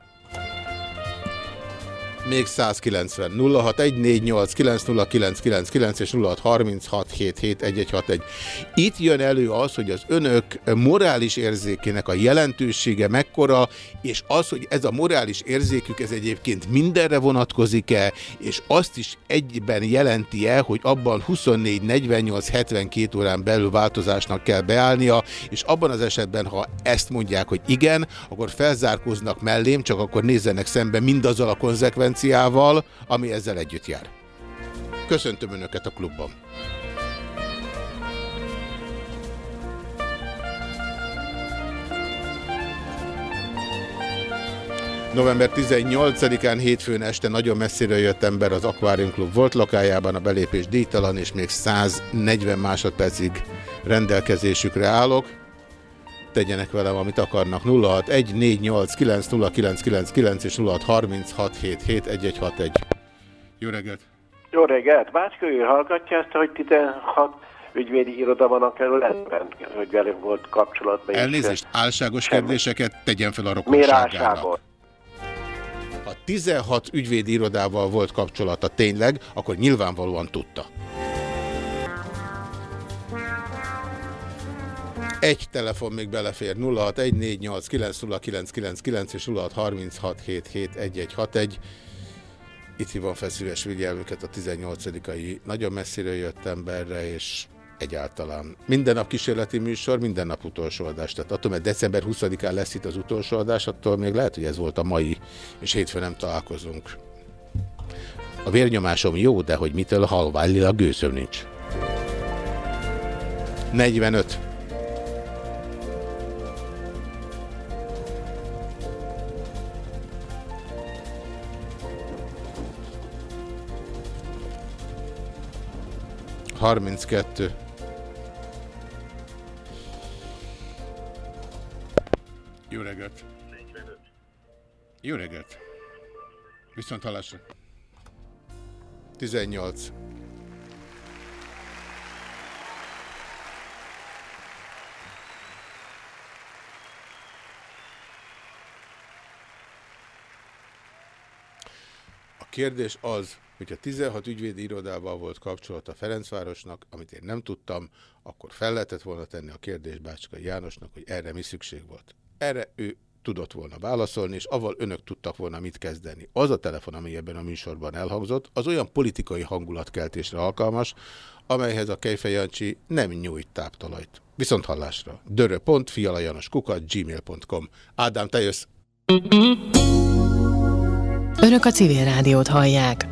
még 190 0614890999 és 0636771161. Itt jön elő az, hogy az önök morális érzékének a jelentősége mekkora, és az, hogy ez a morális érzékük ez egyébként mindenre vonatkozik-e, és azt is egyben jelenti-e, hogy abban 24, 48, 72 órán belül változásnak kell beállnia, és abban az esetben, ha ezt mondják, hogy igen, akkor felzárkóznak mellém, csak akkor nézzenek szembe mindazzal a konzekvenciával, konkurenciával, ami ezzel együtt jár. Köszöntöm Önöket a klubban. November 18-án hétfőn este nagyon messzire jött ember az Aquarium Club volt lakájában, a belépés díjtalan, és még 140 másodpercig rendelkezésükre állok tegyenek velem, amit akarnak. 0614890999 és 0636771161. Jó reggelt! Jó reggelt! Bácska, ő hallgatja ezt, hogy 16 ügyvédi iroda van a kerületben, hogy velünk volt kapcsolatban. Elnézést, álságos Semmi. kérdéseket tegyen fel a rokonságának. Ha 16 ügyvédi irodával volt kapcsolata tényleg, akkor nyilvánvalóan tudta. Egy telefon még belefér 0614890999 és 0636771161. Itt hívom fel szíves figyelmüket a 18-ai nagyon messziről jött emberre, és egyáltalán. Minden nap kísérleti műsor, minden nap utolsó adás. Tehát attól, mert december 20-án lesz itt az utolsó adás, attól még lehet, hogy ez volt a mai, és hétfőn nem találkozunk. A vérnyomásom jó, de hogy mitől halvállilag gőzöm nincs. 45. 32. Jó reggelt! Jó reggelt! Viszont hallásra! 18. A kérdés az, hogyha 16 ügyvédi irodával volt kapcsolat a Ferencvárosnak, amit én nem tudtam, akkor fel lehetett volna tenni a kérdést Bácskai Jánosnak, hogy erre mi szükség volt. Erre ő tudott volna válaszolni, és avval önök tudtak volna mit kezdeni. Az a telefon, ami ebben a műsorban elhangzott, az olyan politikai hangulatkeltésre alkalmas, amelyhez a Kejfej Jancsi nem nyújt táptalajt. Viszont hallásra. dörö.fialajanoskukat gmail.com Ádám, te jössz! Önök a civil rádiót hallják.